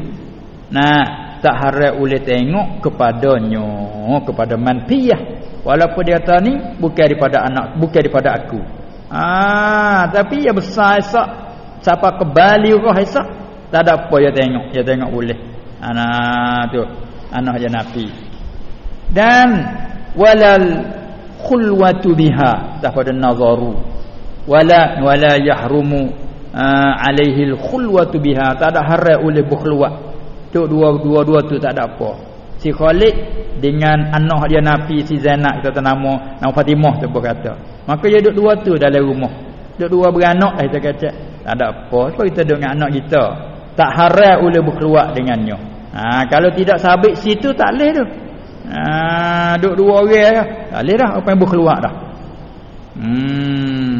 A: Nah, tak haram oleh tengok kepadanya, kepada manfiyah. Walaupun dia kata ni bukan daripada anak, bukan daripada aku. Ah, tapi ya besar esak. Siapa kembali roh esak, tak ada apa dia tengok, dia tengok boleh. Anak tu. Anak je nabi dan walal khulwatu biha. Daripada nazaru. Wala wala yahrumu uh, alaihi al khulwatu biha. Tak ada haram oleh berkhulwat. Tu dua dua dua tu tak ada apa. Si Khalid dengan anak dia Nafi si Zainab kita nama nama Fatimah tu pun kata. Maka dia duduk dua tu dalam rumah. Duduk dua beranak lah kita kata. Tak ada apa. Sebab kita duduk dengan anak kita tak haram boleh berkeluar dengannya. Ha, kalau tidak sabit situ tak boleh tu. Ha, duduk dua orang lah tak boleh dah apa yang berkeluar dah. Hmm.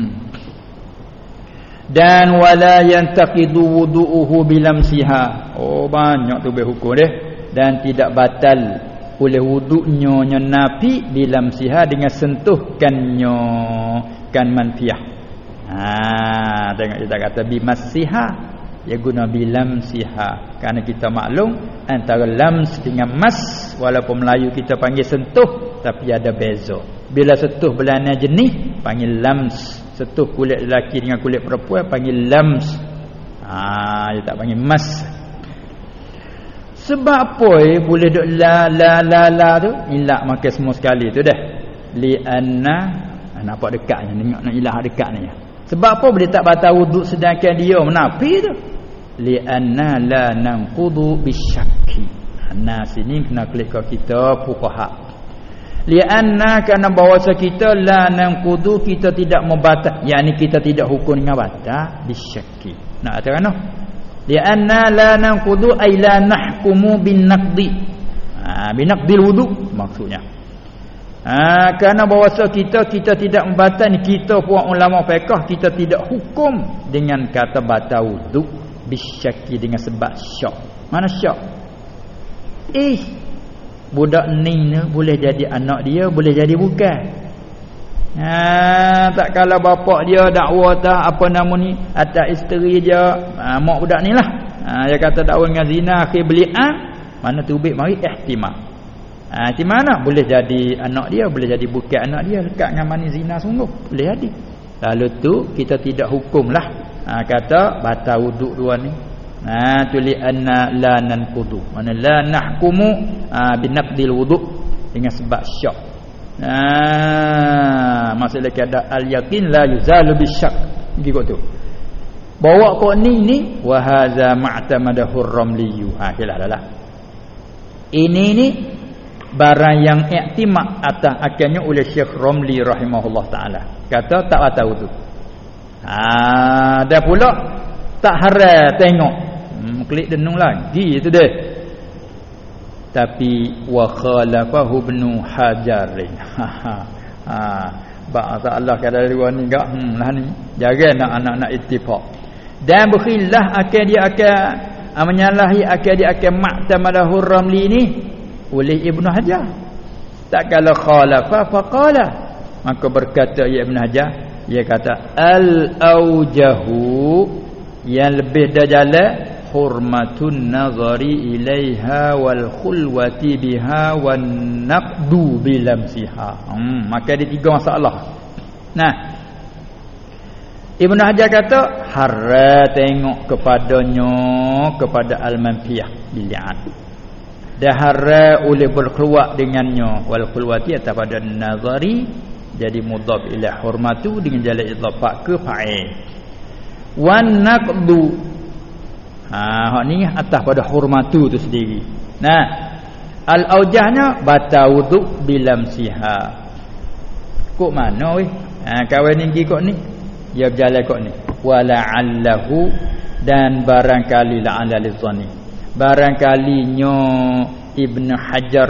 A: Dan wala yantaqidu wudu'uhu bilamsiha. Oh banyak tu berhukum dia. Dan tidak batal oleh wuduknya nabi bilamsiha dengan sentuhkannya. Kan manfiah. Ha tengok kita kata bimasiha ya guna bilamsiha kerana kita maklum antara lams dengan mas walaupun Melayu kita panggil sentuh tapi ada beza bila sentuh belana jenis panggil lams Setuh kulit lelaki dengan kulit perempuan panggil lams. Ha, dia tak panggil mas. Sebab apa eh, boleh duk la la la la tu? Ilak makan semua sekali tu dah. Li anna ha, nampak dekatnya tengok nak ilah dekat ni. Sebab apa boleh tak batal wuduk sedangkan dia? Menapi tu? Li anna la nanqudu bisyakki. Nah sini kena klik kita fuqaha. Lianna kana bahasa kita la nanqudu kita tidak membatal yakni kita tidak hukum dengan batal disyakki nak kata mana? Lianna la nanqudu ay la nahkumu bin naqdi. Ha bin naqdil wudu maksudnya ha kerana bahasa kita kita tidak membatal kita puak ulama fiqh kita tidak hukum dengan kata batal wudu bisyakki dengan sebab syak. Mana syak? Eh budak ni ni boleh jadi anak dia boleh jadi bukan? Ha tak kala bapak dia dakwa tak apa nama ni atas isteri dia ha, mak budak ni lah. Ha, dia kata dakwa dengan zina akhir belian mana tubik mari ihtimal ha di mana boleh jadi anak dia boleh jadi bukan anak dia dekat dengan mani zina sungguh boleh jadi lalu tu kita tidak hukumlah ha, kata batal wuduk dua ni Ha tuli anna la nanqudu. Mana la nahkumu ha, binaqdil wudu dengan sebab syak. Ha masalah kada al yaqin la yuzalu bisyak. Gitu tu. Bawa kok ni ni wa hadza ma'tamadahu ramli. Ha kelah dah Ini ni barang yang iktimak atas akhirnya oleh Syekh Romli rahimahullah taala. Kata tak tahu tu. Ha dah pula tak haram tengok. Hmm, klik denung lagi itu deh tapi wa khalafahu ibn hajar ha ha bahasa Allah kata dua ni gak hmm lah ni. Jaga nak anak-anak ittifaq. Dan berkhilaf akan dia akan ah, menyalahi akan dia akan maktamadahur ramli ni oleh ibnu hajar. Tak kalau khalafa faqala. Maka berkata ya ibnu hajar dia kata al aujahu yang lebih dah jalan hurmatun nazari ilaiha wal khulwati biha wan naqdu bilamsiha. Hmm, maka ada tiga masalah. Nah. Ibn Hajar kata hara tengok kepadanya kepada al-manfiyah. Bili'an dan hara oleh berkeluar dengannya wal khulwati atau pada nazari jadi mudhaf ila hurmatu dengan jalan idhafah ke fa'il wan naqdu Ha hak ni atas pada hurmatu tu sendiri. Nah. Al aujahnya batal wuduk bilam siha. Kok mana weh? Ha kawan tinggi kok ni. Dia berjalan kok ni. Wala allahu dan barangkali la ala lizani. Barangkalinya Ibn Hajar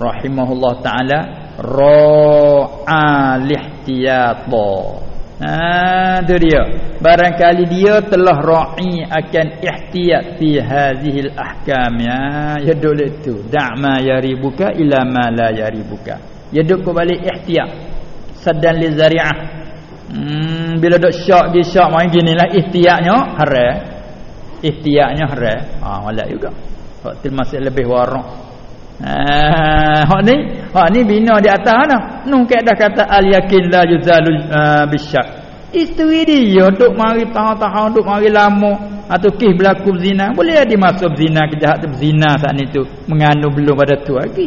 A: rahimahullah taala ra'a lihtiyata. Ha tu dia. Barangkali dia telah ra'i akan ihtiyat fi hadhihi al-ahkam ya. Ya dole tu. Da'ma yaribuka ila ma la yaribuka. Ya duk balik ihtiyat. Sadan li zari'ah. Hmm, bila dok syak dia syak main ginilah ihtiyatnya haram. Ihtiyatnya haram. Ha walak juga. Waktu masih lebih warak. Ah, hak ni, hak ni bina di atas mana? Nu dah kata al yakin la yuzalu uh, bisyak. Isteri dia duk mari tahun-tahun duk mari lama atau kih berlaku zina. Boleh dia masuk zina kejahatan zina saat ni tu mengandung belum pada tu lagi.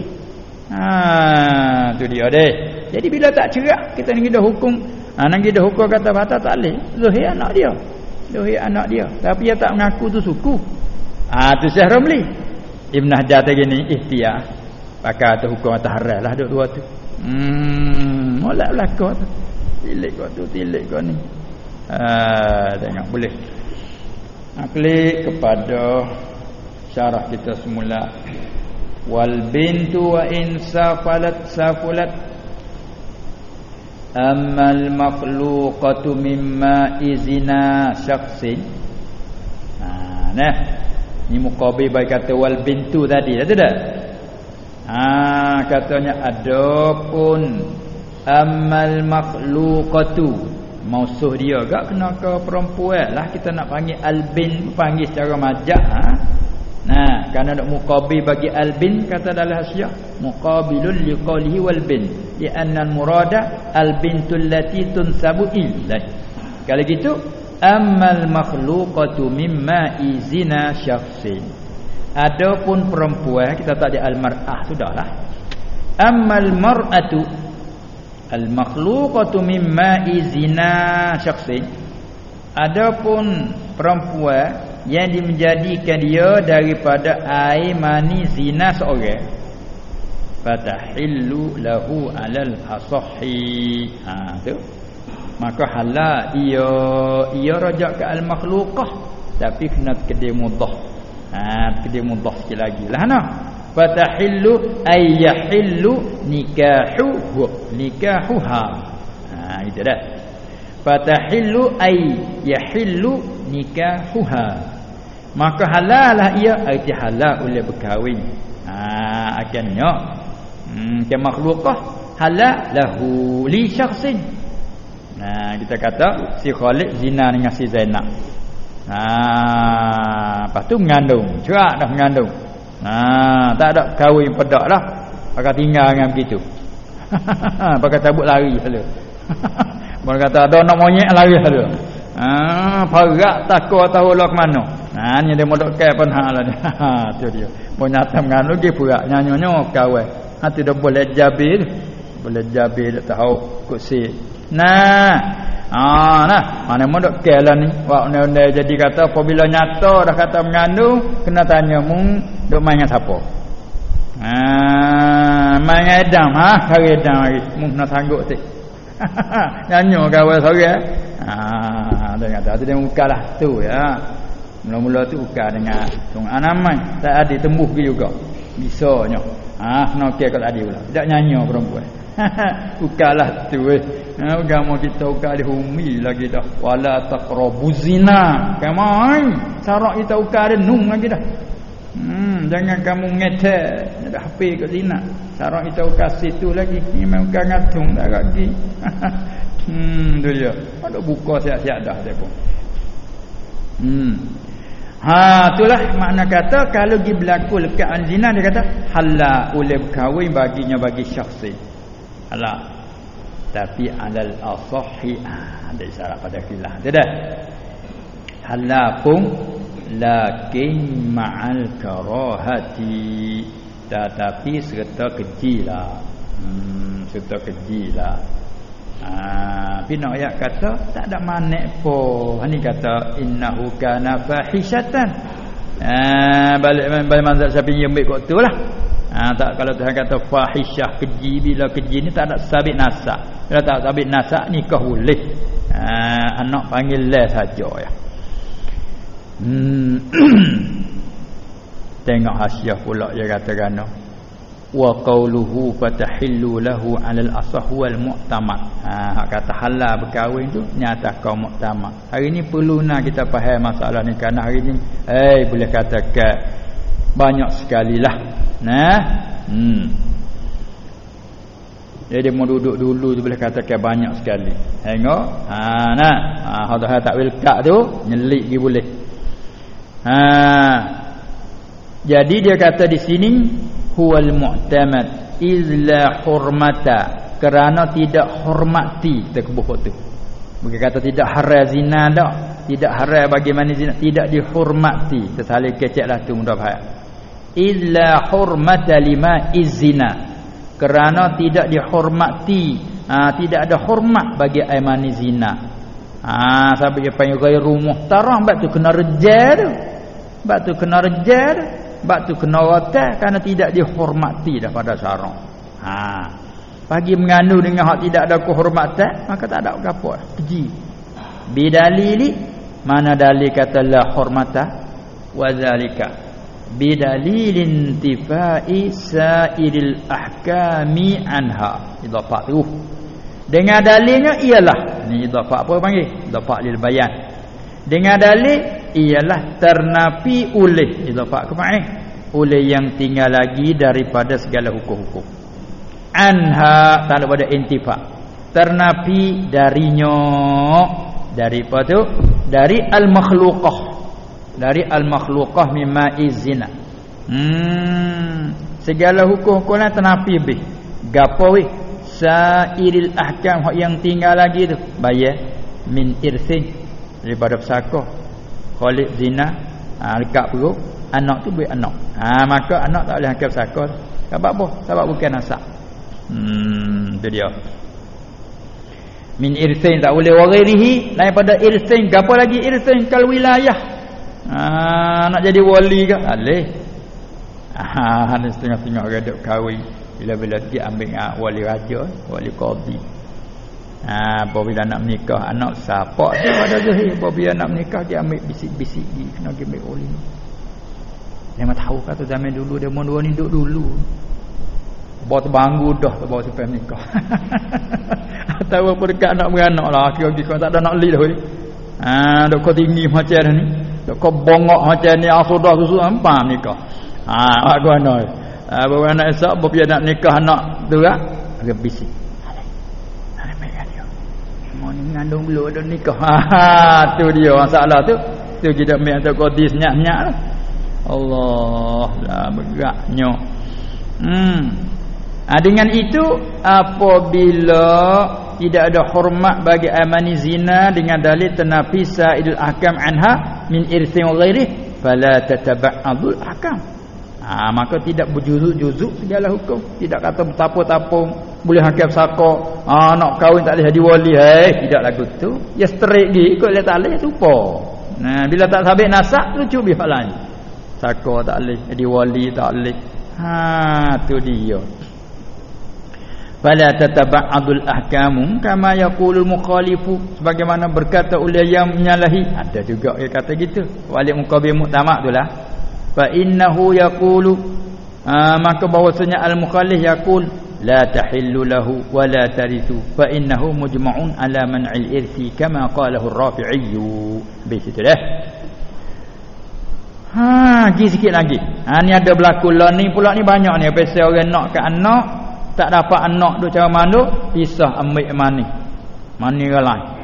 A: Ha, tu dia deh. Jadi bila tak cerak kita ni dah hukum, ha dah hukum kata batal tak leh. Zuhir anak dia. Zuhir anak dia. Tapi dia tak mengaku tu suku. Ah tu Syekh Ramli. Ibn Hajar tadi ni ikhtiar. Pakai tu hukum atas haram lah duk dua tu. Hmm molek belaka tu. Tilik kau tu tilik kau ni. Ah tengok boleh. Klik kepada syarah kita semula. Wal bintu wa in safalat safulat amal makhluqatu mimma izina syakhsin. Ha nah. Ni muqabil bagi kata wal bintu tadi ada tak? Ha katanya adapun amal makhluqatu. Mausuh dia gak kena ke perempuan lah kita nak panggil albin panggil secara majak ha. Nah, kerana nak muqabil bagi al-bin kata dalam hasiah muqabilul liqalihi wal bin li anna al-murada al-bintul lati tunsabu illah. Kalau gitu ammal makhluqatu mimma izina syakhsin. Adapun perempuan kita tak ada al-mar'ah sudahlah. Ammal mar'atu al-makhluqatu mimma izina syakhsin. Adapun perempuan yang dimenjadikan dia daripada air mani zina seorang fatahillu lahu alal asahhi ha tu. Maka halal ia. Ia rajak ke al makhluqah tapi kena kedai mudah ha kedai mudah sikit lagi lah nah fatahillu ay yahillu nikahu nikahuha. Ha itu dah. Fatahillu ay yahillu nikahuha. Maka halal lah ia. Arti halal oleh berkahwin. Ha akhirnya hmm ke makhlukah halal lahu li syakhsin. Nah kita kata si Khalid zina dengan si Zainab. Ha lepas tu mengandung. Cerak dah mengandung. Ha tak ada kahwin pedak lah. Pakai tinggal dengan begitu. Pakai tabuk lari saja Mereka kata ada nak monyet lari saja ha parak takut tahu lah ke mana Ha ni dia modok kai pun ha lah dia. Ha tu dia. Mau nyata nganu gi pula nyanyonyo kawan. Ha tu dah boleh jabil. Boleh jabil tahu kursi. Nah. Ha nah, mana modok kai lah ni. Wak ne jadi kata apabila nyata dah kata mengandung kena tanya mung duk main dengan siapa. Ha main edam ha hari edam hari. Mung nak sanggup tu. Nyanyo kawan sore. Ha dia kata tu dia muka lah tu ya. Mula-mula tu bukan dengan sungai anaman tak ada tembus juga. Bisanya. Ah nak kalau ada pula. Tak nyanyi perempuan. Bukalah tu eh. Ha, agama kita ukar di humi lagi dah. Wala taqrabu zina. Kamai. Sarak kita ukar dia lagi dah. Hmm, jangan kamu ngetek. Dah hapi ke zina. Sarak kita ukar situ lagi. Memang ukar ngatung dah lagi. hmm, tu dia. Ada buka siap-siap dah dia pun. Hmm. Ha itulah makna kata kalau gi berlaku lekat zina dia kata halal boleh berkahwin baginya bagi syakhsi. Halal. Tapi alal asahhi ha, ada isyarat pada khilaf. Tidak. Halal pun lakin ma'al karahati tetapi serta kejilah. Hmm serta kejilah. Ah, bina ayat kata tak ada manik po. Ini kata innahu kana fahishatan. Ah, balik balik manzal siapa yang ambil waktu lah. Ah, tak kalau Tuhan kata fahishah keji bila keji ni tak ada sabit nasak. Kalau tak sabit nasak nikah boleh. Ah, anak panggil le saja ya. Hmm. Tengok hasiah pula dia kata kan wa qawluhu fatahillu lahu 'alal asah wal mu'tamad. Ha kata halal berkahwin tu nyata kaum mu'tamad. Hari ni perlu nak kita faham masalah ni kerana hari ni eh boleh katakan banyak sekali lah nah hmm. Jadi mau duduk dulu tu boleh katakan banyak sekali. Tengok. Ha nah. Ha hada tak wilkak tu nyelik gi boleh. Ha. Jadi dia kata di sini huwal mu'tamad izla hurmata kerana tidak hormati kita kebuh tu. Bukan kata tidak haram zina dak tidak haram bagaimana zina tidak dihormati tersalih keceklah tu mudah faham. Illa hurmata lima izina kerana tidak dihormati ha, tidak ada hormat bagi aimani zina. Ha sampai dia panggil rumah tarang bab tu kena rejar bab tu kena rejar bab tu kena rotan kerana tidak dihormati dah pada syarah ha. Bagi mengandung dengan hak tidak ada kehormatan maka tak ada apa pergi. Bidalili mana dalil kata la hormata wa zalika. Bidalilin tifai sairil ahkami anha. Idafah tu. Dengan dalilnya ialah ni idafah apa panggil? Idafah lil bayan. Dengan dalil ialah ternapi oleh idafah ke mana oleh yang tinggal lagi daripada segala hukum-hukum. Anha tak ada intifa ternapi darinya daripada tu? Dari al makhluqah dari al makhluqah mimma izina hmm segala hukum-hukum ternapi be gapo weh? Sairil ahkam yang tinggal lagi tu. Bayar min irsin daripada pesakah khalid zina ha, dekat perut anak tu buat anak. Ha, maka anak tak boleh angkat pesakah sebab apa? sebab bukan nasab hmm, tu dia. Min irsin tak boleh warihi daripada irsin apa lagi irsin kal wilayah? Ha, nak jadi wali ke? Boleh ha, ada setengah-setengah orang duk kahwin. Bila-bila dia ambil ah, wali raja wali qadi ha apabila nak menikah. Anak siapa? Dia ada zahir apabila nak menikah dia ambil bisik-bisik dia. Kena pergi ambil wali dia tahu kata zaman dulu dia mau dua ni duduk dulu. Bawa terbanggu dah bawa sampai menikah. Tahu apa dekat anak beranak lah. Kira-kira tak ada nak li dah ha dok kau tinggi macam ni. Dok kau bongok macam ni asudah susu apa nikah ha aku anak uh, baru anak esok baru nak nikah anak tu kan. Agak bisik. Ada baik dia. Mau ni ngandung dulu ada nikah. Ha tu dia masalah tu. Tu kita mai atau qadi senyak-senyak lah. Allah lah bergeraknya. Hmm. Ha, dengan itu apabila tidak ada hormat bagi amani zina dengan dalil tanafisa idul ahkam anha min irsin ghairi fala tataba'adul ahkam ha, maka tidak berjuzuk-juzuk segala hukum. Tidak kata bertapa-tapung boleh hakim sako ha, nak kahwin tak boleh jadi wali. Hey, tidak lagu tu. Ya straight gi ikut dia tak boleh lupa nah bila tak sabit nasak tu cubi hal lain. Sako tak boleh jadi wali tak boleh. Ha tu dia. Fala tataba'adul ahkamu kama yaqulul mukhalifu sebagaimana berkata oleh yang menyalahi. Ada juga yang kata gitu. Wali mukabil muktamad itulah fa innahu yaqulu ha, maka bahwasanya al mukhallif yaqul la tahillu lahu wa la tarithu fa innahu mujma'un ala man'il irthi kama qalahu ar-rafi'i bi situ dah. Ha gi sikit lagi. Ha ni ada berlaku lah ni pula ni banyak ni. Pasal orang nak ke anak tak dapat anak tu cara mana pisah ambil mani. Mani lain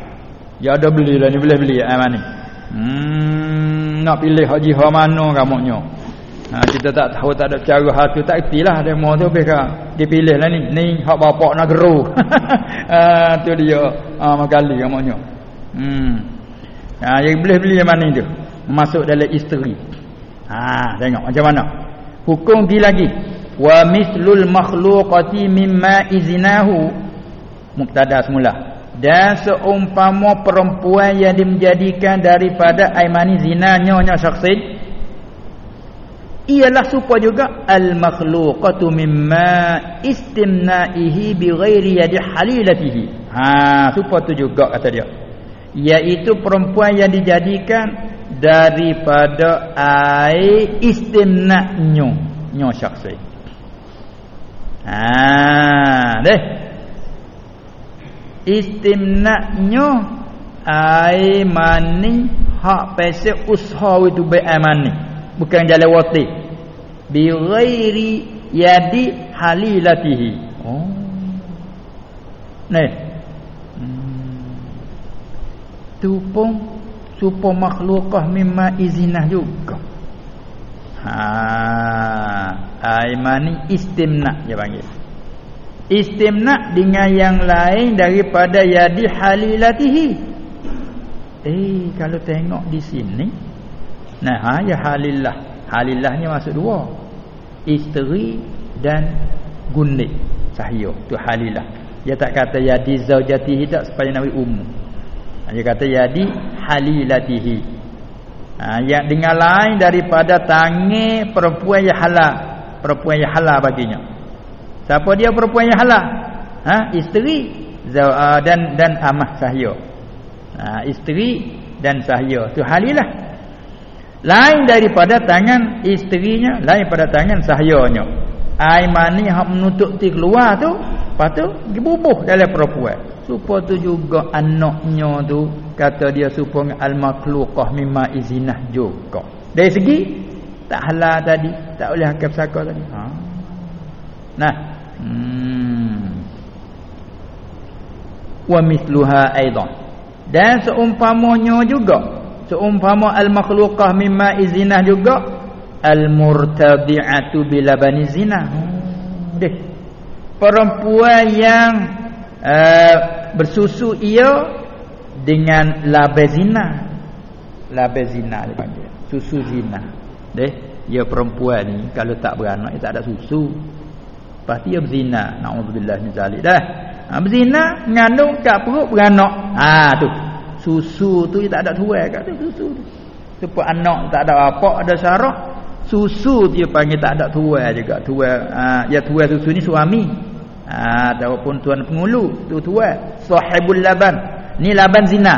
A: ya ada belilah ni boleh beli eh mani Hmm, nak pilih haji ha mana kamunya. Ha, kita tak tahu tak ada cara hatu tak ertilah demo tu beka dipilih lah ni. Ni hak bapak nak geru. ha, tu dia. Ha makali kamunya. Hmm. Ha yang boleh beli yang mana tu? Masuk dalam isteri. Ha tengok macam mana. Hukum di lagi. Wa mislul makhluqati mimma izinahu. Muktada semula dan seumpama perempuan yang dimenjadikan daripada aimani zina nyonya syaksin ialah supaya juga al makhluqatu mimma istimna'ihi bighairi yadi halilatihi. Ha supaya tu juga kata dia. Iaitu perempuan yang dijadikan daripada ai istimna'nyo nyo syaksin ha deh istimna'nya ai mani hak pese usaha itu baik mani bukan jalan wati bi ghairi yadi halilatihi. Oh. Nih. Hmm. tupung supo makhlukah mimma izinah juga. Ha. Ai mani istimna' dia panggil istimna dengan yang lain daripada yadi halilatihi. Eh kalau tengok di sini nah ha ya halillah. Halillah ni maksud dua. Isteri dan gundik. Sahyo tu halillah. Dia tak kata yadi zaujatihi tak supaya nabi umum. Dia kata yadi halilatihi. Ha, yang dengan lain daripada tangan perempuan yang halal. Perempuan yang halal baginya siapa dia perempuan yang halal? Ha? Isteri uh, dan dan amah sahya ha, isteri dan sahya tu halilah. Lain daripada tangan isterinya lain pada tangan sahyanya air mani hak menutup ti keluar tu lepas tu dibubuh dalam perempuan. Supaya tu juga anaknya tu kata dia supaya al-makhluqah mimma izinah juga. Dari segi tak halal tadi tak boleh hakam saka tadi. Ha. nah hmm. wa mithluha aidan dan seumpamanya juga seumpama al-makhluqah mimma izinah juga al-murtadi'atu bila bani zina. Deh. Perempuan yang uh, bersusu ia dengan labe zina. Labe zina dipanggil. Susu zina. Deh, dia perempuan ni kalau tak beranak dia tak ada susu. Pasti dia berzina. Nauzubillah min zalik dah. Ha, berzina mengandung kat perut beranak. Ha tu. Susu tu dia tak ada tuai kat tu susu tu. Sebab anak tak ada apa ada syarat susu dia panggil tak ada tuai juga tuai ha, ya tuai susu ni suami ha, ataupun tuan pengulu tu tuai sahibul laban ni laban zina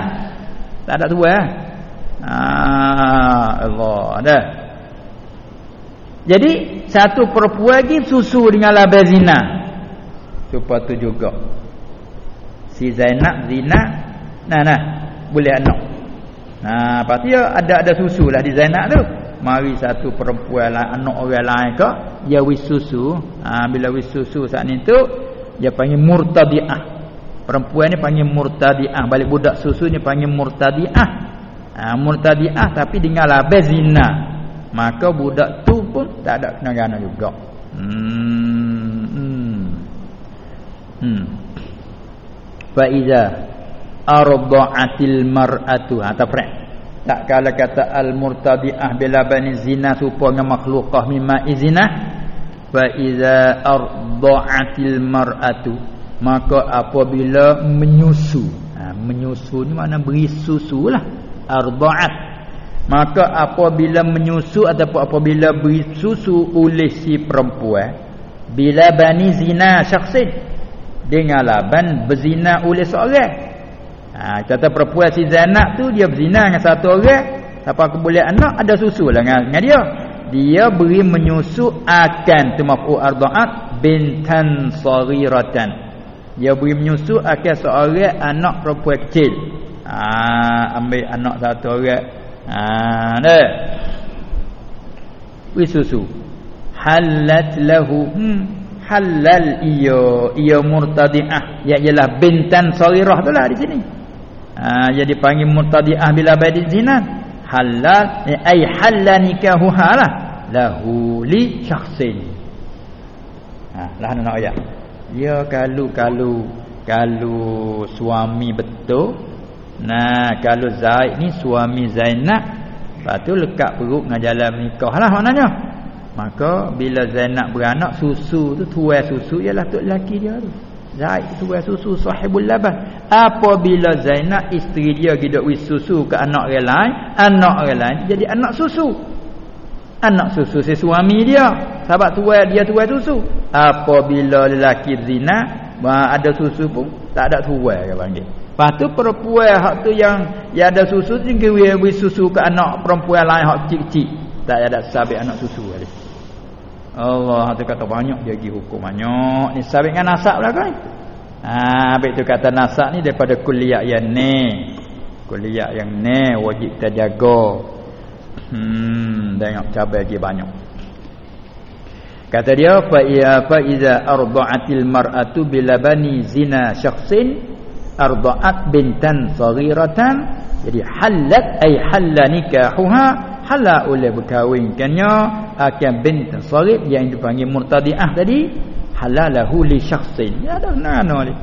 A: tak ada tuai ha, Allah ada jadi satu perempuan lagi susu dengan laban zina. Supaya tu juga. Si Zainab zina. Nah nah. Boleh anak. Nah pasti ada ada susu lah di Zainab tu. Mari satu perempuan lain anak orang lain ke dia wis susu. Ha, bila wis susu saat ni tu dia panggil murtadiah. Perempuan ni panggil murtadiah. Balik budak susu ni panggil murtadiah. Ha, murtadiah tapi dengan labaz zina. Maka budak pun tak ada kena juga. Hmm. Hmm, fa iza arda'atil mar'atu. Atau ha, tak kala kata al murtadiah bila bani zina serupa dengan makhlukah mimma izina. Fa iza arda'atil mar'atu. Maka apabila menyusu. Ha, menyusu ni mana beri susu lah. Arda'at maka apabila menyusu ataupun apabila beri susu oleh si perempuan bila bani zina syakhsin dengan laban berzina oleh seorang Ha, kata perempuan si Zainab tu dia berzina dengan satu orang, siapa boleh anak ada susu lah dengan, dengan dia. Dia beri menyusu akan tu mafu arda'at bintan saghiratan. Dia beri menyusu akan seorang anak perempuan kecil. Ha, ambil anak satu orang. Ha, dah. Beri susu. Halat lahu. Hmm. Halal iyo iyo murtadiah. Ya ialah bintan saghirah tu lah di sini. Ha, dia dipanggil murtadiah bila badin zina. Halal eh, ay halal nikahuha lah. Lahu li syakhsin. Ha lah nak ayat ya kalau kalau suami betul nah kalau Zaid ni suami Zainab lepas tu lekat perut dengan jalan nikah lah maknanya maka bila Zainab beranak susu tu tuai susu ialah tok lelaki dia tu Zaid tuai susu sahibul laban. Apabila Zainab isteri dia gidak wis susu ke anak orang lain, anak orang lain jadi anak susu. Anak susu si suami dia. Sebab tuai dia tuai susu. Apabila lelaki zina, ada susu pun tak ada tuai dia panggil. Lepas tu perempuan hak tu yang yang ada susu tinggi wis susu ke anak perempuan lain hak kecil-kecil. Tak ada sabit anak susu dia. Allah tu kata banyak dia pergi hukum banyak. Ni sabit dengan nasab lah kan? Ha habis tu kata nasab ni daripada kuliah yang ni. Kuliah yang ni wajib kita jaga. Hmm tengok cabai lagi banyak. Kata dia fa iza arda'atil mar'atu bila bani zina syakhsin arda'at bintan saghiratan. Jadi halat ay halla nikahuha halal oleh berkahwinkannya akan bint sarif yang dipanggil murtadiah tadi halalahu li syakhsin. Ya ada nana ni.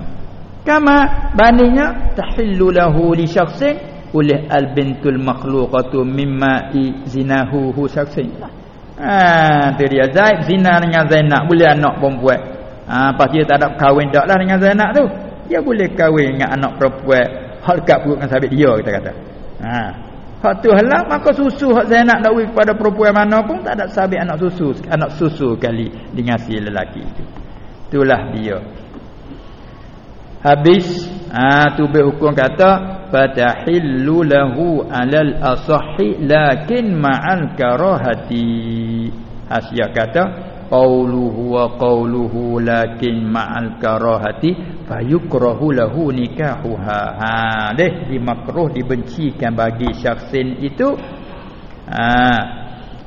A: Kama bandingnya tahillu lahu li syakhsin oleh al bintul makhluqatu mimma zinahu hu syakhsin. Ha tu dia. Zaid zina dengan Zainab. Boleh anak perempuan. Ha pas dia tak ada kahwin dak lah dengan Zainab tu dia boleh kahwin dengan anak perempuan. Hak dekat perut dengan sahabat dia kita kata. Ha. Hak tu halal maka susu hak saya nak dakwi kepada perempuan mana pun tak ada sabit anak susu anak susu kali dengan si lelaki itu. Itulah dia. Habis ha, tu be hukum kata fatahillu lahu alal asahhi lakin ma'al karahati. Hasya kata qawluhu wa qawluhu lakin ma'al karahati fayukrahu lahu nikahuha ha deh dimakruh dibencikan bagi syaksin itu ha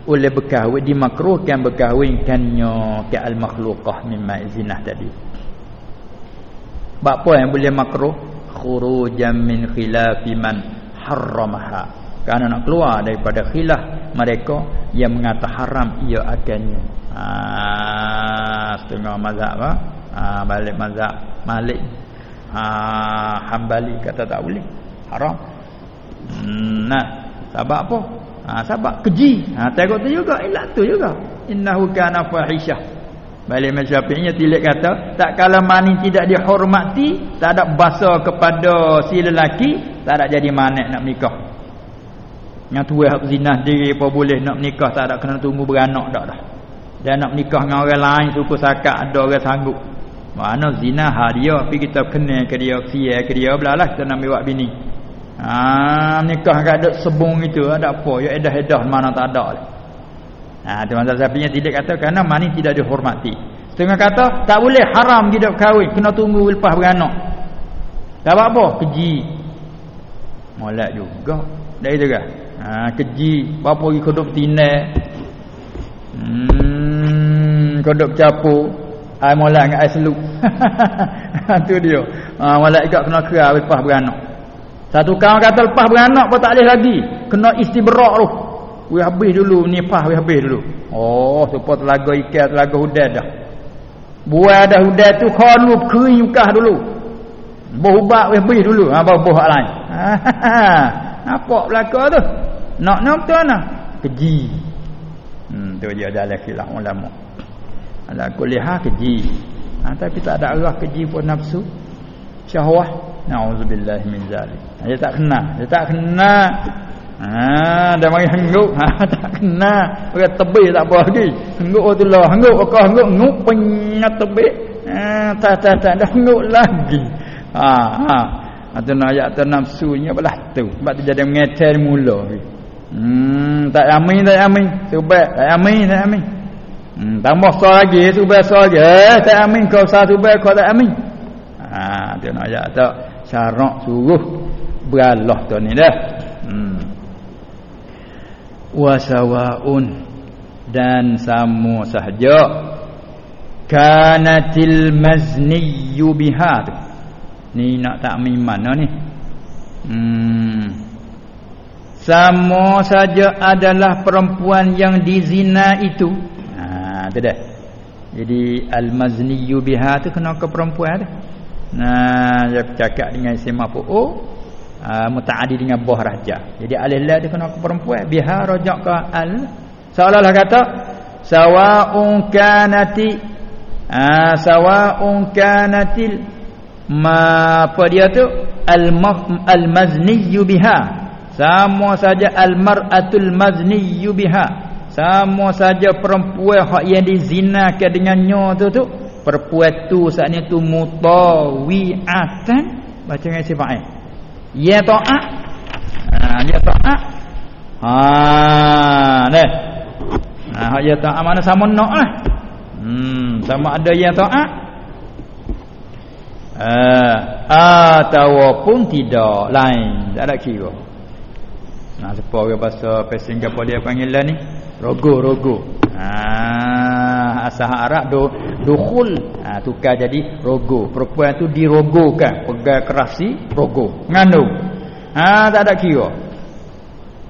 A: oleh berkahwin dimakruhkan berkahwinkannya ke al makhluqah mimma zinah tadi Sebab apa yang boleh makruh? Khurujan min khilafi man harramaha. Kerana nak keluar daripada khilaf mereka yang mengata haram ia akannya. Ah, setengah mazhab apa? Ah, balik mazhab Malik. Ah, Hambali kata tak boleh. Haram. Hmm, nah, sebab apa? Ah, sebab keji. Ah, tengok tu juga, ilat tu juga. Innahu kana fahishah. Balik Imam Syafi'i tilik kata, tak kala mani tidak dihormati, tak ada basa kepada si lelaki, tak ada jadi manik nak menikah. Yang tua hak zina diri apa boleh nak menikah, tak ada kena tunggu beranak dak dah. Dan nak menikah dengan orang lain suku sakat ada orang sanggup. Mana zina ha dia, tapi kita kena ke dia, sia ke dia belalah kita nak buat bini. Ha nikah gak ada sebung itu, ada apa? Ya edah-edah mana tak ada. Lah. Ha tu mazhab Syafi'i tidak kata kerana mani tidak dihormati. Setengah kata tak boleh haram hidup kahwin, kena tunggu lepas beranak. Tak apa-apa, keji. Molek juga. Dah itu ke? Ha keji, apa lagi kodok tinai. Hmm, kodok capu. Ai molek dengan ai seluk. Tu dia. Ha juga kena kera lepas beranak. Satu kawan kata lepas beranak pun tak boleh lagi. Kena istibrak tu. We habis dulu nipah we habis dulu. Oh, supaya telaga ikan telaga hudan dah. Buat dah hudan tu khanu kering ukah dulu. Bohubak we habis dulu. Ha baru boh lain. Apa belaka tu? Nak nak tu ana. Keji. Hmm tu dia dalam khilaf ulama. Ala kuliha keji. Ha, tapi tak ada arah keji pun nafsu. Syahwah. Nauzubillah min zalik. Dia tak kena. Dia tak kena Ha dah mari hengguk ha tak kena orang tebih tak apa lagi. Hengguk tu lah hengguk kau hengguk nguk penyat tebih. Ha tak tak tak dah hengguk lagi. Ha ha. Atau nak ayat tu nafsunya belah tu. Sebab tu jadi mengecer mula. Hmm tak amin tak amin. Subak tak amin tak amin. Hmm tambah sa lagi subak sa lagi. Eh tak amin kau sa subak kau tak amin. Ha tu nak ayat tu syarak suruh beralah tu ni dah. Hmm wasawaun dan sama sahaja kanatil mazniyu biha ni nak tak mana ni hmm sama saja adalah perempuan yang dizina itu ha tu dah jadi al mazniyu biha tu kena ke perempuan tu nah dia cakap dengan si mapu oh uh, mutaaddi dengan buah raja. Jadi alif lam dia kena ke perempuan? Biha rajak ke al? Seolah-olah kata sawa'un kanati uh, sawa'un kanatil ma apa dia tu? Al al mazni biha. Sama saja al mar'atul mazni biha sama saja perempuan hak yang dizinakan dengannya tu tu. Perempuan tu saat ni tu mutawiatan. Baca dengan sifat Ya ta'ah ha, Ya ta'ah Haa Nih ha, Ya ta'ah mana sama nak lah Hmm Sama ada ya ta'ah uh, Ataupun tidak. Lain. Tak ada kira. Nah Siapa orang bahasa Pesing apa dia panggil lah ni Rogo Rogo Ah, asal Arab do dukhul. Ha, tukar jadi rogo. Perempuan tu dirogokan, pegang kerasi rogo. Nganu. Ha, tak ada kira.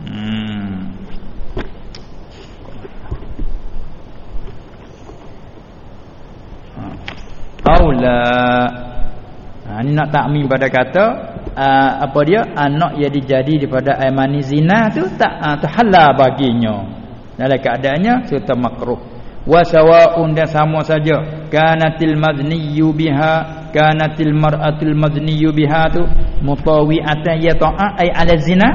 A: Hmm. Aula. Ha, ni nak takmin pada kata uh, apa dia anak yang dijadi daripada aimani zina tu tak uh, tu halal baginya dalam keadaannya serta makruh. Wa sawa'un dan sama saja. Kanatil mazniyyu biha kanatil mar'atul mazniyyu biha tu mutawi'atan ya ta'a ay ala zina.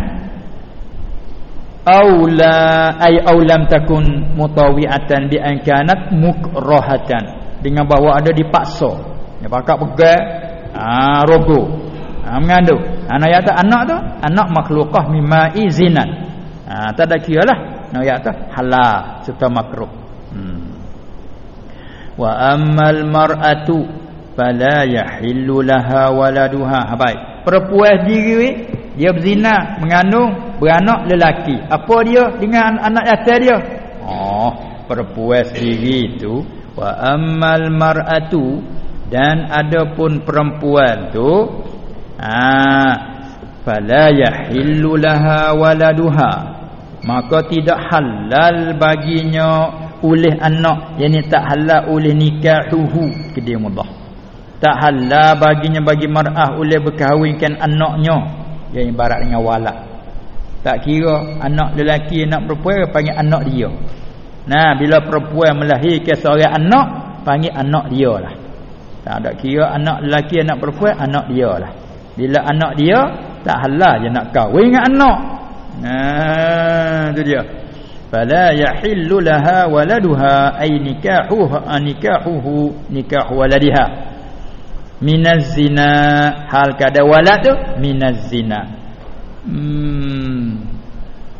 A: Aula ay aulam takun mutawiatan bi an kanat mukrahatan. Dengan bahawa ada dipaksa. Dia pakak pegang ah rogo. Ah mengandung. Anak ya anak tu anak makhlukah mimma izinan ah tak ada kira ya tak halal serta makruh. Hmm. wa ammal mar'atu fala yahillu laha waladuha. Baik. Perempuan sendiri dia berzina mengandung beranak lelaki. Apa dia dengan anak yatim dia? Oh perempuan sendiri itu wa ammal mar'atu dan adapun perempuan tu ah fala yahillu laha waladuha maka tidak halal baginya oleh anak. Yang tak halal oleh nikahuhu. Kedai mudah tak halal baginya bagi mar'ah oleh berkahwinkan anaknya. Yang ibarat dengan walad tak kira anak lelaki anak perempuan panggil anak dia. Nah bila perempuan melahirkan seorang anak panggil anak dia lah. Tak ada kira anak lelaki anak perempuan anak dia lah. Bila anak dia tak halal je nak kahwin dengan anak nah tu dia. Fala yahillu laha waladuha ay nikahuha nikahuhu nikahu waladiha. Minaz zina. Hal kada walad tu? Minaz zina. Hmm.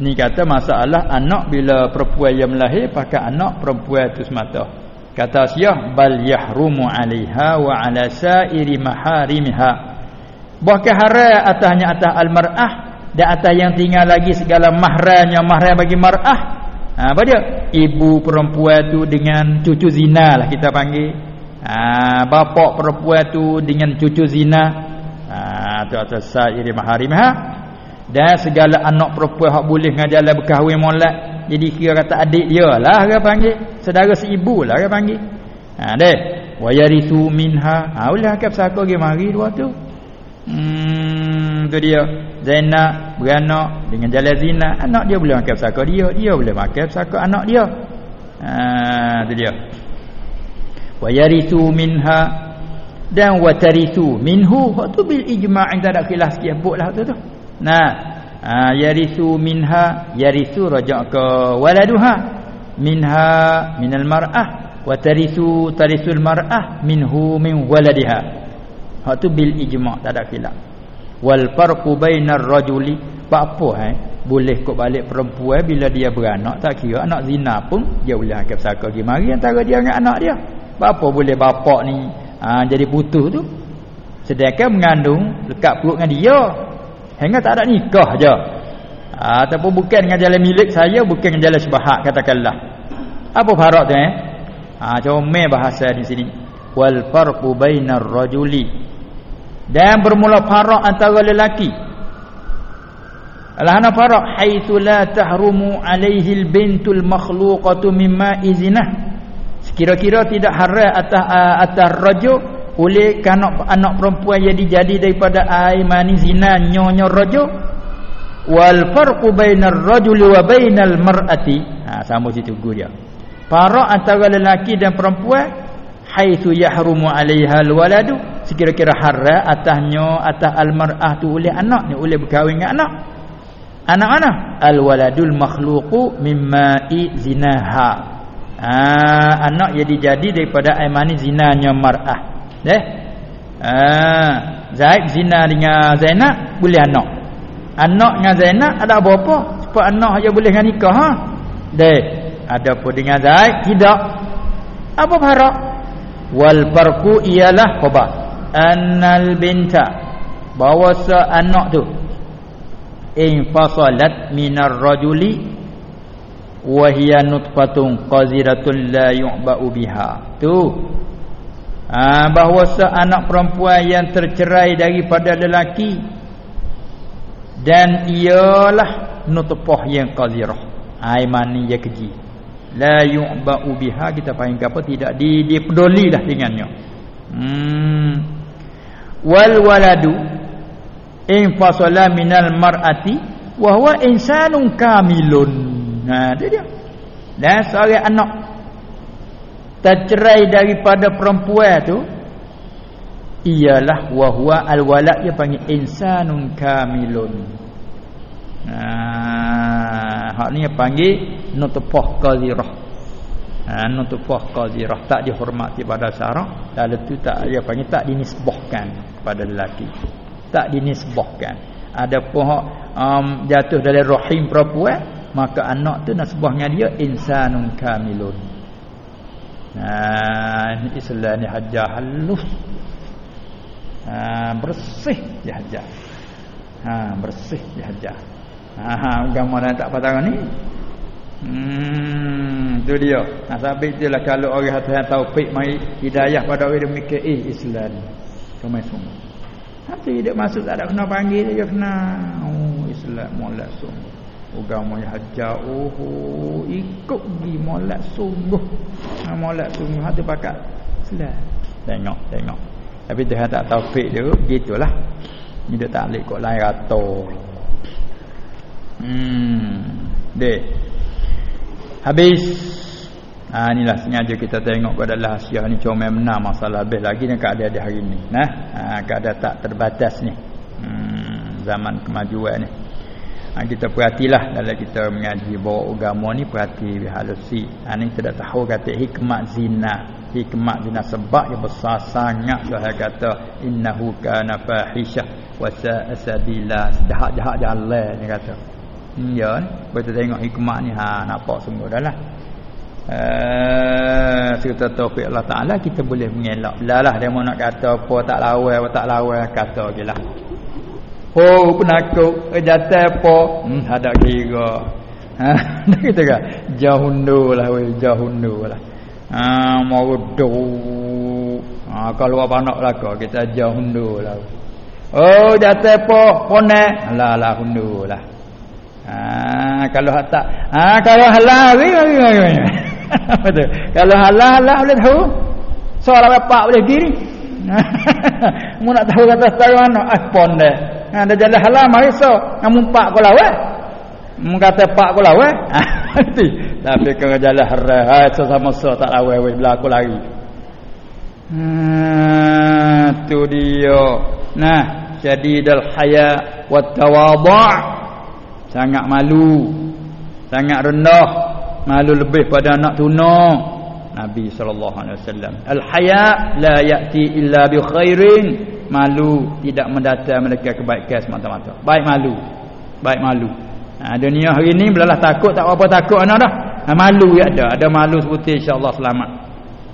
A: Ni kata masalah anak bila perempuan yang melahir pakai anak perempuan itu semata. Kata siah bal yahrumu 'alaiha wa 'ala sa'iri maharimha bahkan haram atasnya atas almar'ah dan atas yang tinggal lagi segala mahramnya mahram bagi mar'ah. Ha, apa dia? Ibu perempuan tu dengan cucu zina lah kita panggil. Ha, bapak perempuan tu dengan cucu zina. Ha tu atas sairi maharim ha? Dan segala anak perempuan hak boleh ngajalan berkahwin molek. Jadi kira kata adik dia lah dia panggil. Saudara seibu lah dia panggil. Ha deh. Wayarisu minha. Ha ulah akap saka gi mari dua tu? Hmm tu dia. Zainab beranak dengan jalan zina. Anak dia boleh makan saka dia. Dia boleh makan saka anak dia. Ha tu dia. Wa yarithu minha dan wa tarithu minhu. Tu bil ijma' inda ada khilaf sikit. Buatlah tu tu. Nah. Ha, yarithu minha yarithu raja' ke waladuha. Minha minal mar'ah wa tarithu tarithul mar'ah minhu min waladiha. Ha tu bil ijma' tak ada khilaf wal farqu bainar rajuli apa eh? Boleh kok balik perempuan bila dia beranak? Tak kira anak zina pun. Dia boleh angkat saka pergi mari antara dia dengan anak dia. Apa boleh bapak ni? Ha, jadi putus tu. Sedangkan mengandung dekat perut dengan dia. Hingga tak ada nikah je. Ha, ataupun bukan dengan jalan milik saya bukan dengan jalan syubahat katakanlah. Apa farak tu eh? Ha, comel bahasa di sini. Wal farqu bainar rajuli dan bermula farak antara lelaki. Alhana farak haitsu la tahrumu alaihi al-bintul makhluqatu mimma izinah Kira-kira tidak haram atas uh, atas raja oleh kanak anak perempuan yang dijadi daripada air mani zina nyonya raja wal farqu bainar rajuli wa bainal mar'ati. Ha sama situ guru dia. Para antara lelaki dan perempuan haitsu yahrumu 'alaiha alwaladu sekira-kira haram atasnya atas almar'ah tu oleh anak ni oleh berkahwin dengan anak. Anak mana? Alwaladul makhluqu mimma zinaha. Ha, anak jadi jadi daripada aimani zinanya mar'ah. Deh? Ha, Zaid zina dengan Zainab boleh anak. Anak dengan Zainab ada apa-apa? Sebab anak aja boleh dengan nikah ha? Deh ada pun dengan Zaid tidak. Apa farak wal farqu ialah apa annal binta. Bahawa anak tu. In fasalat minar rajuli. Wahia nutfatun qaziratun la yu'ba'u biha. Tu. Ha, bahawa seanak perempuan yang tercerai daripada lelaki. Dan ialah nutfah yang qazirah. Air mani yang keji. La yu'ba'u biha. Kita faham apa? Tidak di dipedulilah dengannya. Hmm wal waladu in fasala minal mar'ati wa huwa insanun kamilun Ha dia dia. Dan seorang anak tercerai daripada perempuan tu ialah wa huwa alwalad dia panggil insanun kamilun. Ha hak ni panggil nutfah qazirah ha, nutfah qazirah tak dihormati pada syarak lalu tu tak dia panggil tak dinisbahkan pada lelaki. Tak dinisbahkan. Ada pun um, jatuh dari rahim perempuan maka anak tu nasbahnya dia insanun kamilun. Nah ini Islam ni hajah halus. Ha, bersih dia hajah ha, bersih dia hajah ha, agama dah tak patah ni. Hmm, tu dia. Nah, sabit tu lah kalau orang hati yang taufik mai hidayah pada orang mikir eh Islam. Kemai semua. Tapi dia masuk tak ada kena panggil dia kena. Oh Islam molek sungguh. Agama yang hajar oh, ikut di molek sungguh. Ha, molek sungguh hati pakat. Islam. Tengok, tengok. Tapi dia tak taufik dia gitulah. Ni dia tak lek kok lain rata. Hmm. Dek. Habis ha, Inilah sengaja kita tengok pada Asia ni Cuma menang masalah lebih lagi ni keadaan di hari ni. Nah? ha, Keadaan tak terbatas ni. Hmm, Zaman kemajuan ni. Ha, Kita perhatilah dalam kita mengaji bawa agama ni Perhati halusi ha, Ini kita tahu kata hikmat zina. Hikmat zina sebab yang besar sangat Saya kata Innahu kana fahishah Wasa asabila Jahat-jahat jalan ni kata. Hmm, ya ni. Kita tengok hikmah ni. Ha nampak semua dah lah. Eh cerita taufik Allah Taala kita boleh mengelak. Lalah dia mau nak kata apa tak lawan apa tak lawan kata jelah. Oh penakut eh, jatuh apa? Hmm ada kira. Ha kita kan jahundu lah weh jahundu lah. Ha mau do. Ha kalau apa nak lah kita jahundu lah. Oh jatuh apa? Pone. Lah lah hundu lah. Ha, kalau tak ha, kalau halal betul kalau halal halal boleh tahu. Seorang bapak boleh diri mu nak tahu kata setara mana ah pon dah ha, ada jalan halal mari so ngamun pak ko lawe mu kata pak ko lawe tapi kalau jalan haram ha sama so tak lawe we bila aku lari. Ha tu dia. Nah jadi dal haya wa tawadhu' sangat malu. Sangat rendah malu lebih pada anak tuna. Nabi sallallahu alaihi wasallam. Al haya la yati illa bi khairin. Malu tidak mendatang mereka kebaikan semata-mata. Baik malu. Baik malu. Ha, dunia hari ni belalah takut tak apa takut anak dah. Ha, malu ya ada. Ada malu seperti insyaallah selamat.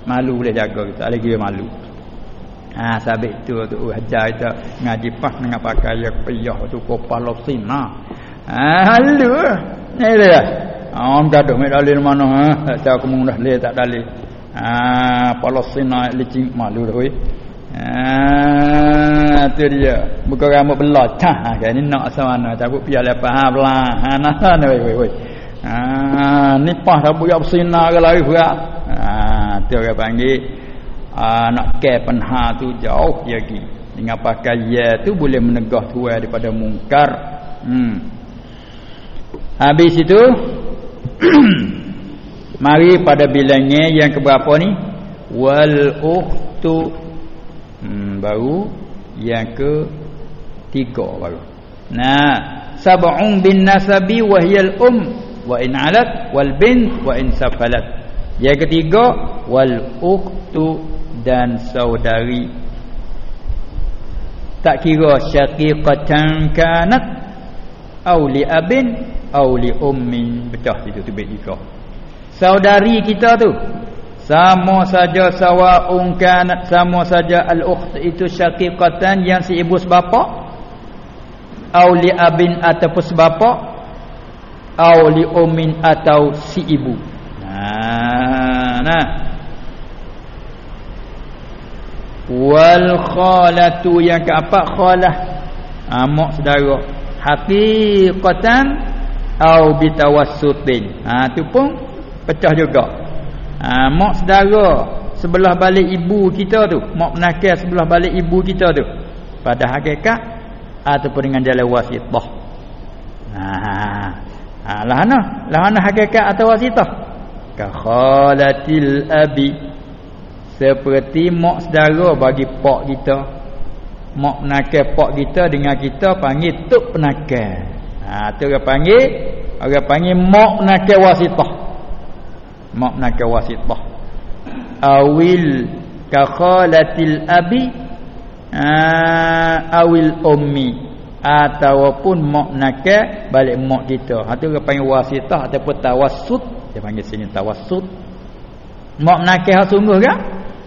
A: Malu boleh jaga kita. Ada kira malu. Ha sabit tu tu hajar kita. Ngaji pas dengan pakai ya piyah tu kopal losin ha halu. Ni dia. Ha orang gaduh mai dalil mana ha. Tak kamu dah leh tak dalil. Ha Palestina licin malu dah oi. Ha tu dia. Bukan rambut belah. Ha kan ni nak sama mana cabut pial apa ha belah. Ha nah ni oi oi. Ha ni pah dah buat Palestina ke lari berat. Ha tu orang panggil ha, nak ke penha tu jauh lagi. Dengan pakai ya tu boleh menegah tuai daripada mungkar. Hmm. Habis itu mari pada bilangnya yang keberapa ni? Wal ukhtu hmm, baru yang ke tiga baru. Nah, sab'un bin nasabi wa hiya um wa in alat wal bint wa in safalat. Yang ketiga wal ukhtu dan saudari. Tak kira syaqiqatan kanat au li abin au li ummin. Pecah situ tu bait nikah saudari kita tu sama saja sawaun kanat sama saja al ukht itu syaqiqatan yang si ibu sebapa au li abin ataupun sebapa au li ummin atau si ibu. Nah nah. Wal khalatu yang keempat khalah. Amak saudara. Haqiqatan au bitawassutin. Ha tu pun pecah juga. Ha mak saudara sebelah balik ibu kita tu. Mak penakal sebelah balik ibu kita tu. Pada hakikat ataupun dengan jalan wasitah. Ha ha lahana lahana hakikat atau wasitah? Ka khalatil abi. Seperti mak saudara bagi pak kita. Mak penakal pak kita dengan kita panggil tok penakal Ha tu dia panggil orang panggil mak nak wasitah mak nak wasitah awil ka khalatil abi awil ummi. Ataupun mak nak balik mak kita. Ha tu orang panggil wasitah ataupun tawassut. Dia panggil sini tawassut. Mak nak hak sungguh kan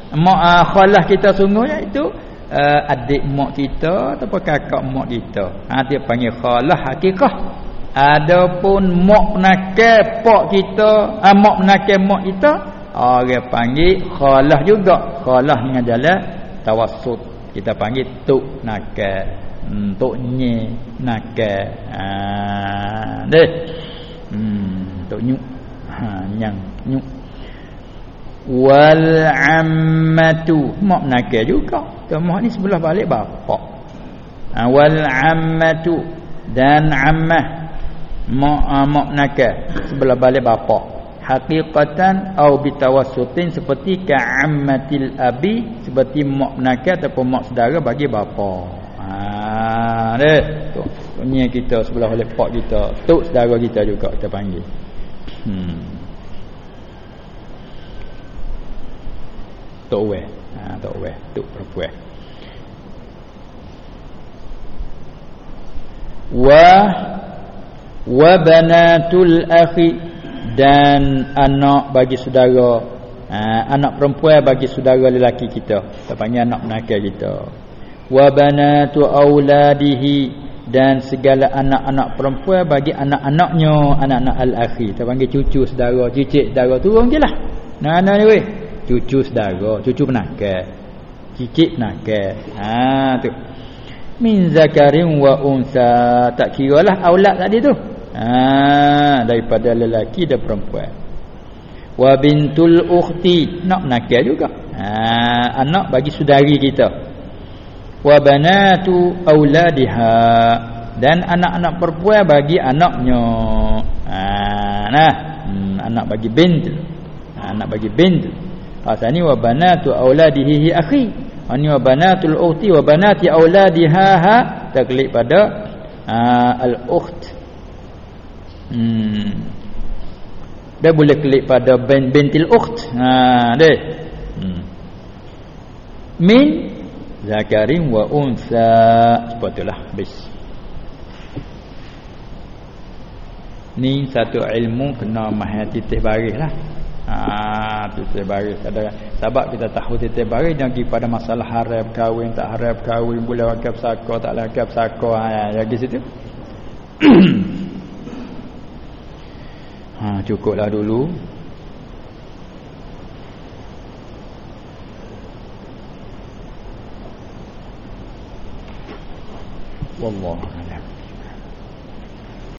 A: mak uh, khalah kita sungguhnya itu uh, adik mak kita ataupun kakak mak kita. Ha dia panggil khalah hakikah. Adapun mak nakal pak kita uh, mak nakal mak kita orang panggil khalah juga. Khalah dengan jalan tawassut. Kita panggil tuk nakal hmm, tuk nye nakal ha deh. Hmm tuk nyuk. Ha nyang nyuk. Wal ammatu. Mak nakal juga mak ni sebelah balik bapak. Ha, wal ammatu dan ammah. Mak uh, mak nakal. Sebelah balik bapak. Haqiqatan au bitawassutin seperti ka'ammatil abi seperti mak nakal ataupun mak saudara bagi bapa ha deh tu ni kita sebelah balik pak kita. Tok saudara kita juga kita panggil. Hmm. Tok weh ha tok weh tok perempuan wa wa banatul akhi dan anak bagi saudara. Ha, anak perempuan bagi saudara lelaki kita. Panggil anak nakal kita. Wa banatu auladihi dan segala anak-anak perempuan bagi anak-anaknya anak-anak al-akhi. Kita panggil cucu saudara cicit saudara turun jelah nah nah ni weh cucu saudara cucu penakal cicit penakal ha tu. Min zakarin wa unsa. Tak kiralah aulad tadi tu. Ha daripada lelaki dan perempuan. Wa bintul ukhti. Nak nakal juga. Ha anak bagi saudari kita. Wa banatu auladiha dan anak-anak perempuan bagi anaknya. Ha nah. Hmm, anak bagi bint ha, anak bagi bint Asani wa banatu auladihi akhi. Ani wa banatul ukhti wa banati auladiha ha taklid pada uh, al ukht. Hmm. Dia boleh klik pada bin bintil ukht. Ha deh. Hmm. Min zakarin wa unsa. Sepatutlah habis. Ni satu ilmu kena mahal titih baris lah. Ha tu terbaris ada sebab kita tahu terbaris jangan pergi pada masalah haram kahwin tak haram kahwin boleh wakaf sako tak wakaf sako ha ya di situ. ha cukuplah dulu. Wallah